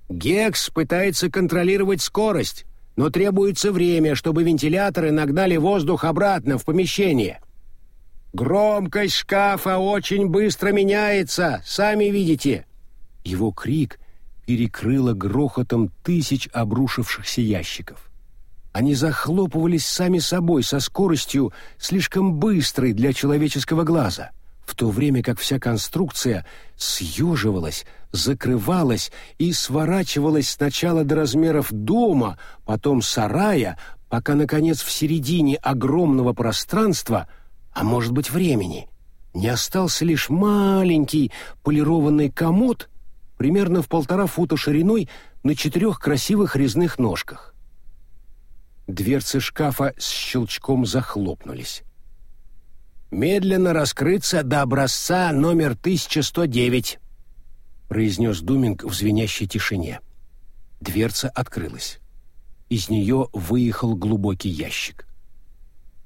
«Гекс пытается контролировать скорость, но требуется время, чтобы вентиляторы нагнали воздух обратно в помещение. Громкость шкафа очень быстро меняется, сами видите». Его крик перекрыло грохотом тысяч обрушившихся ящиков. Они захлопывались сами собой со скоростью, слишком быстрой для человеческого глаза — в то время как вся конструкция съеживалась, закрывалась и сворачивалась сначала до размеров дома, потом сарая, пока, наконец, в середине огромного пространства, а может быть времени, не остался лишь маленький полированный комод примерно в полтора фута шириной на четырех красивых резных ножках. Дверцы шкафа с щелчком захлопнулись медленно раскрыться до образца номер 1109», — произнес Думинг в звенящей тишине. Дверца открылась. Из нее выехал глубокий ящик.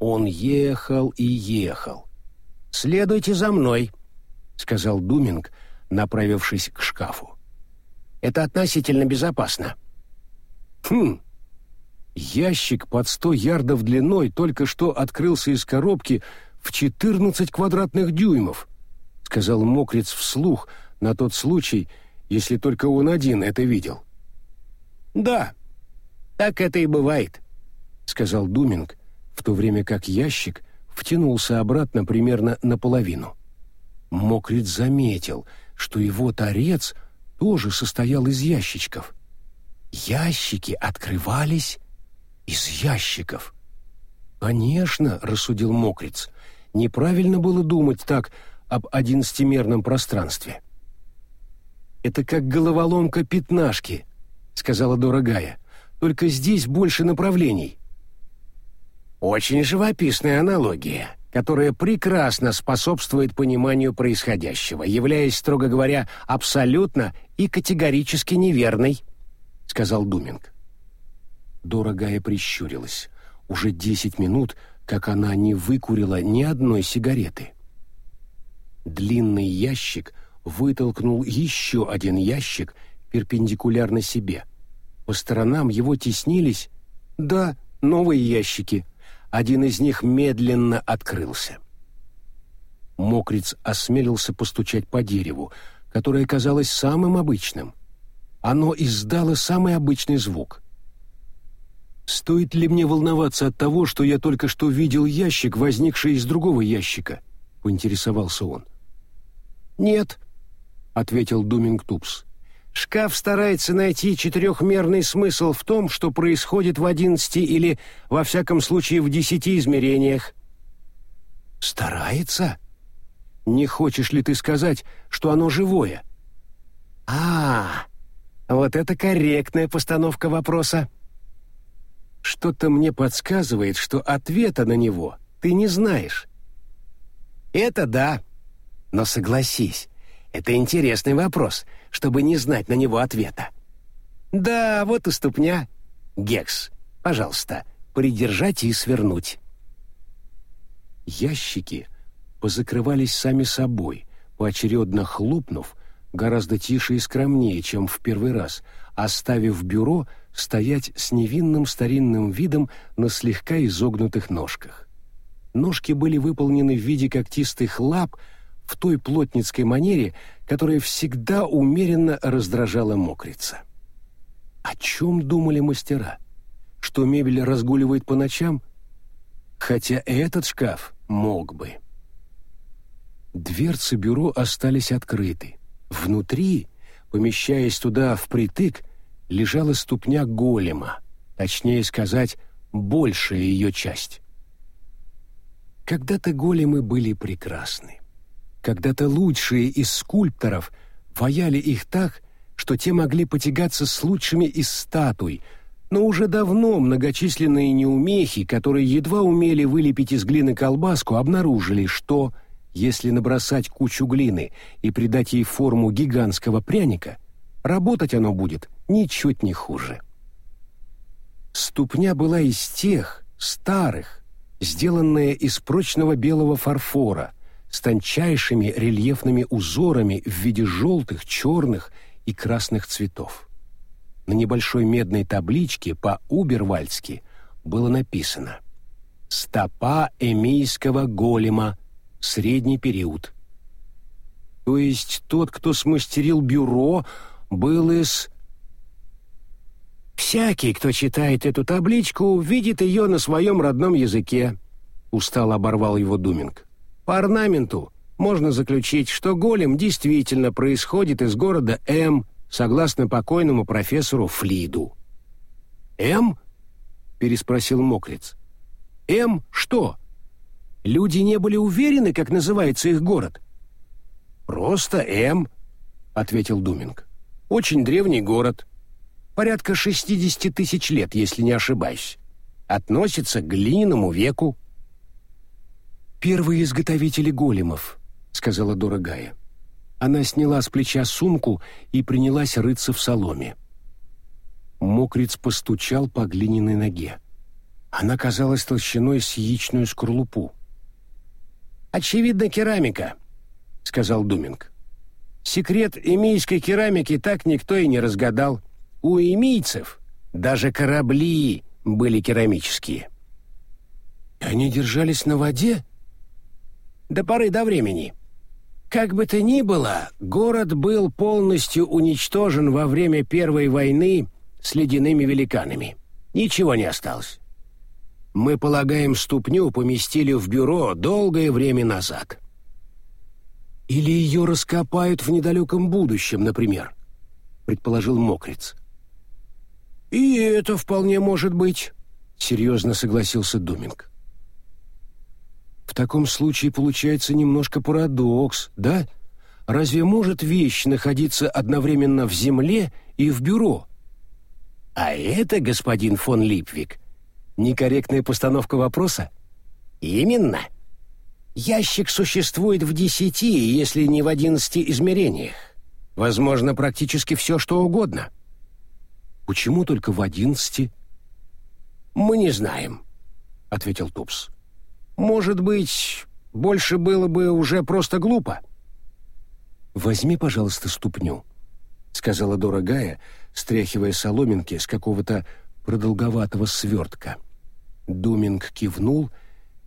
Он ехал и ехал. «Следуйте за мной», — сказал Думинг, направившись к шкафу. «Это относительно безопасно». «Хм!» Ящик под сто ярдов длиной только что открылся из коробки в 14 квадратных дюймов», — сказал Мокриц вслух на тот случай, если только он один это видел. «Да, так это и бывает», — сказал Думинг, в то время как ящик втянулся обратно примерно наполовину. Мокриц заметил, что его торец тоже состоял из ящичков. Ящики открывались из ящиков. «Конечно», — рассудил Мокриц, неправильно было думать так об одиннадцатимерном пространстве. «Это как головоломка пятнашки», — сказала дорогая, «только здесь больше направлений». «Очень живописная аналогия», которая прекрасно способствует пониманию происходящего, являясь, строго говоря, абсолютно и категорически неверной», — сказал Думинг. Дорогая прищурилась. Уже десять минут — как она не выкурила ни одной сигареты. Длинный ящик вытолкнул еще один ящик перпендикулярно себе. По сторонам его теснились, да, новые ящики. Один из них медленно открылся. Мокриц осмелился постучать по дереву, которое казалось самым обычным. Оно издало самый обычный звук. Стоит ли мне волноваться от того, что я только что видел ящик, возникший из другого ящика? поинтересовался он. Нет, ответил Думинг Тупс. Шкаф старается найти четырехмерный смысл в том, что происходит в одиннадцати или, во всяком случае, в десяти измерениях. Старается? Не хочешь ли ты сказать, что оно живое? А, вот это корректная постановка вопроса. Что-то мне подсказывает, что ответа на него ты не знаешь. Это да. Но согласись, это интересный вопрос, чтобы не знать на него ответа. Да, вот и ступня. Гекс, пожалуйста, придержать и свернуть. Ящики позакрывались сами собой, поочередно хлопнув, гораздо тише и скромнее, чем в первый раз, оставив бюро стоять с невинным старинным видом на слегка изогнутых ножках. Ножки были выполнены в виде когтистых лап в той плотницкой манере, которая всегда умеренно раздражала мокрица. О чем думали мастера? Что мебель разгуливает по ночам? Хотя этот шкаф мог бы. Дверцы бюро остались открыты. Внутри, помещаясь туда впритык, лежала ступня голема, точнее сказать, большая ее часть. Когда-то големы были прекрасны. Когда-то лучшие из скульпторов ваяли их так, что те могли потягаться с лучшими из статуй, но уже давно многочисленные неумехи, которые едва умели вылепить из глины колбаску, обнаружили, что, если набросать кучу глины и придать ей форму гигантского пряника, работать оно будет ничуть не хуже. Ступня была из тех, старых, сделанная из прочного белого фарфора, с тончайшими рельефными узорами в виде желтых, черных и красных цветов. На небольшой медной табличке по-убервальски было написано «Стопа эмийского голема. Средний период». То есть тот, кто смастерил бюро, был из... «Всякий, кто читает эту табличку, видит ее на своем родном языке», — устало оборвал его Думинг. «По орнаменту можно заключить, что голем действительно происходит из города М, согласно покойному профессору Флиду». «М?» — переспросил Мокриц. «М что? Люди не были уверены, как называется их город?» «Просто М», — ответил Думинг. «Очень древний город» порядка 60 тысяч лет, если не ошибаюсь. Относится к глиняному веку. «Первые изготовители големов», — сказала дорогая. Она сняла с плеча сумку и принялась рыться в соломе. Мокриц постучал по глиняной ноге. Она казалась толщиной с яичную скорлупу. «Очевидно, керамика», — сказал Думинг. «Секрет эмийской керамики так никто и не разгадал». У эмийцев даже корабли были керамические. Они держались на воде? До поры до времени. Как бы то ни было, город был полностью уничтожен во время Первой войны с ледяными великанами. Ничего не осталось. Мы полагаем, ступню поместили в бюро долгое время назад. Или ее раскопают в недалеком будущем, например, предположил Мокриц. «И это вполне может быть», — серьезно согласился Думинг. «В таком случае получается немножко парадокс, да? Разве может вещь находиться одновременно в земле и в бюро?» «А это, господин фон Липвик, некорректная постановка вопроса?» «Именно. Ящик существует в десяти, если не в одиннадцати измерениях. Возможно, практически все, что угодно». Почему только в одиннадцати? Мы не знаем, ответил Тупс. Может быть, больше было бы уже просто глупо. Возьми, пожалуйста, ступню, сказала дорогая, стряхивая соломинки с какого-то продолговатого свертка. Думинг кивнул,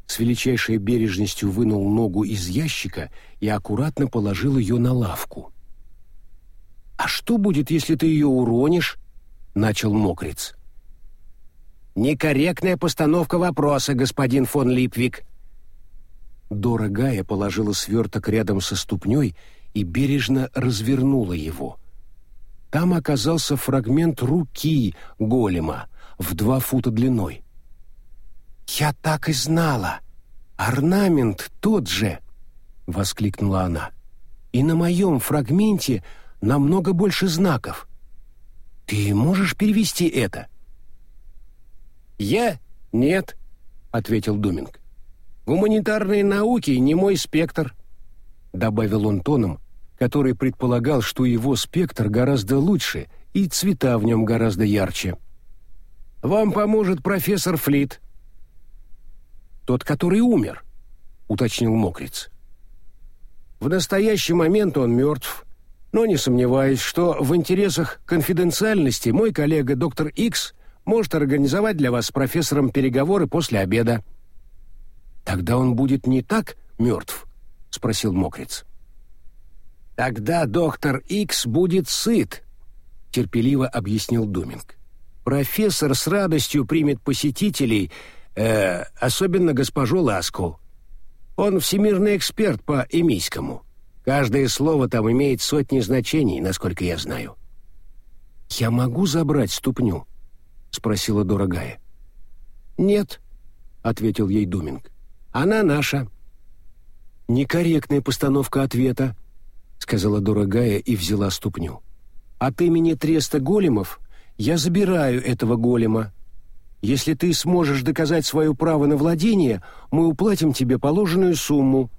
с величайшей бережностью вынул ногу из ящика и аккуратно положил ее на лавку. «А что будет, если ты ее уронишь?» начал Мокриц. «Некорректная постановка вопроса, господин фон Липвик». Дорогая положила сверток рядом со ступней и бережно развернула его. Там оказался фрагмент руки голема в два фута длиной. «Я так и знала! Орнамент тот же!» — воскликнула она. «И на моем фрагменте намного больше знаков». Ты можешь перевести это? Я? Нет, ответил Думинг. Гуманитарные науки не мой спектр, добавил он тоном, который предполагал, что его спектр гораздо лучше и цвета в нем гораздо ярче. Вам поможет профессор Флит. Тот, который умер, уточнил Мокриц. В настоящий момент он мертв, но не сомневаюсь, что в интересах конфиденциальности мой коллега доктор Икс может организовать для вас с профессором переговоры после обеда. Тогда он будет не так мертв, спросил Мокриц. Тогда доктор Икс будет сыт, терпеливо объяснил Думинг. Профессор с радостью примет посетителей, э, особенно госпожу Ласку. Он всемирный эксперт по эмийскому. Каждое слово там имеет сотни значений, насколько я знаю. «Я могу забрать ступню?» — спросила дорогая. «Нет», — ответил ей Думинг. «Она наша». «Некорректная постановка ответа», — сказала дорогая и взяла ступню. «От имени Треста Големов я забираю этого голема. Если ты сможешь доказать свое право на владение, мы уплатим тебе положенную сумму».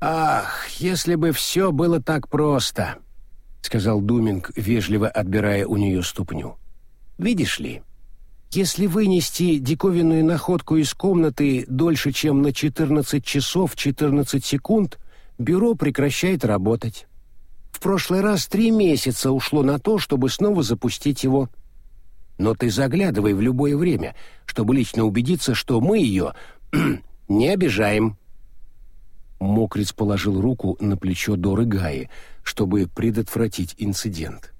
«Ах, если бы все было так просто», — сказал Думинг, вежливо отбирая у нее ступню. «Видишь ли, если вынести диковинную находку из комнаты дольше, чем на 14 часов 14 секунд, бюро прекращает работать. В прошлый раз три месяца ушло на то, чтобы снова запустить его. Но ты заглядывай в любое время, чтобы лично убедиться, что мы ее не обижаем». Мокриц положил руку на плечо Доры Гаи, чтобы предотвратить инцидент.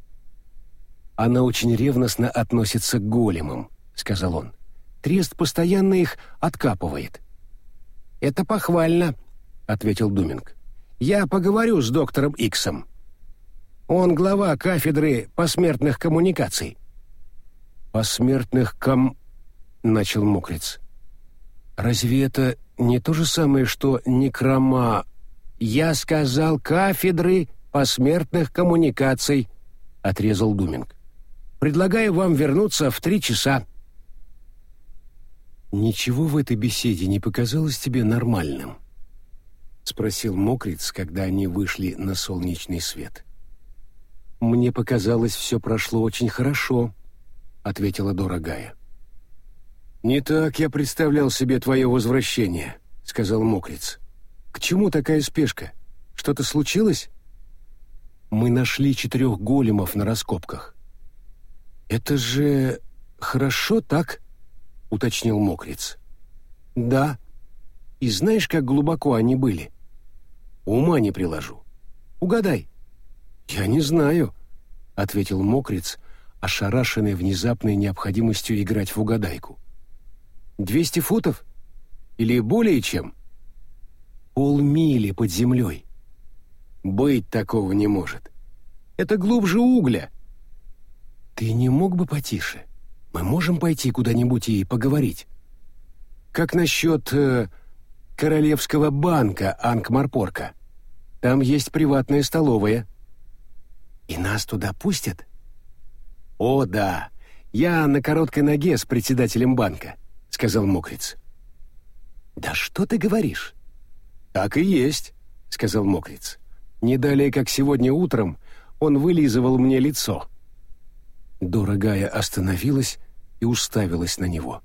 «Она очень ревностно относится к големам», — сказал он. «Трест постоянно их откапывает». «Это похвально», — ответил Думинг. «Я поговорю с доктором Иксом». Он глава кафедры посмертных коммуникаций. Посмертных ком... начал Мокриц. Разве это не то же самое, что некрома... Я сказал кафедры посмертных коммуникаций, отрезал Думинг. Предлагаю вам вернуться в три часа. Ничего в этой беседе не показалось тебе нормальным? спросил Мокриц, когда они вышли на солнечный свет. — «Мне показалось, все прошло очень хорошо», — ответила дорогая. «Не так я представлял себе твое возвращение», — сказал Мокриц. «К чему такая спешка? Что-то случилось?» «Мы нашли четырех големов на раскопках». «Это же хорошо так?» — уточнил Мокриц. «Да. И знаешь, как глубоко они были?» «Ума не приложу. Угадай». «Я не знаю», — ответил Мокриц, ошарашенный внезапной необходимостью играть в угадайку. «Двести футов? Или более чем?» «Полмили под землей». «Быть такого не может. Это глубже угля». «Ты не мог бы потише? Мы можем пойти куда-нибудь и поговорить». «Как насчет э, Королевского банка Анкмарпорка? Там есть приватная столовая». «И нас туда пустят?» «О, да. Я на короткой ноге с председателем банка», — сказал Мокриц. «Да что ты говоришь?» «Так и есть», — сказал Мокриц. «Не далее, как сегодня утром, он вылизывал мне лицо». Дорогая остановилась и уставилась на него.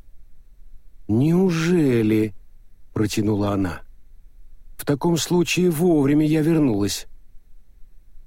«Неужели?» — протянула она. «В таком случае вовремя я вернулась.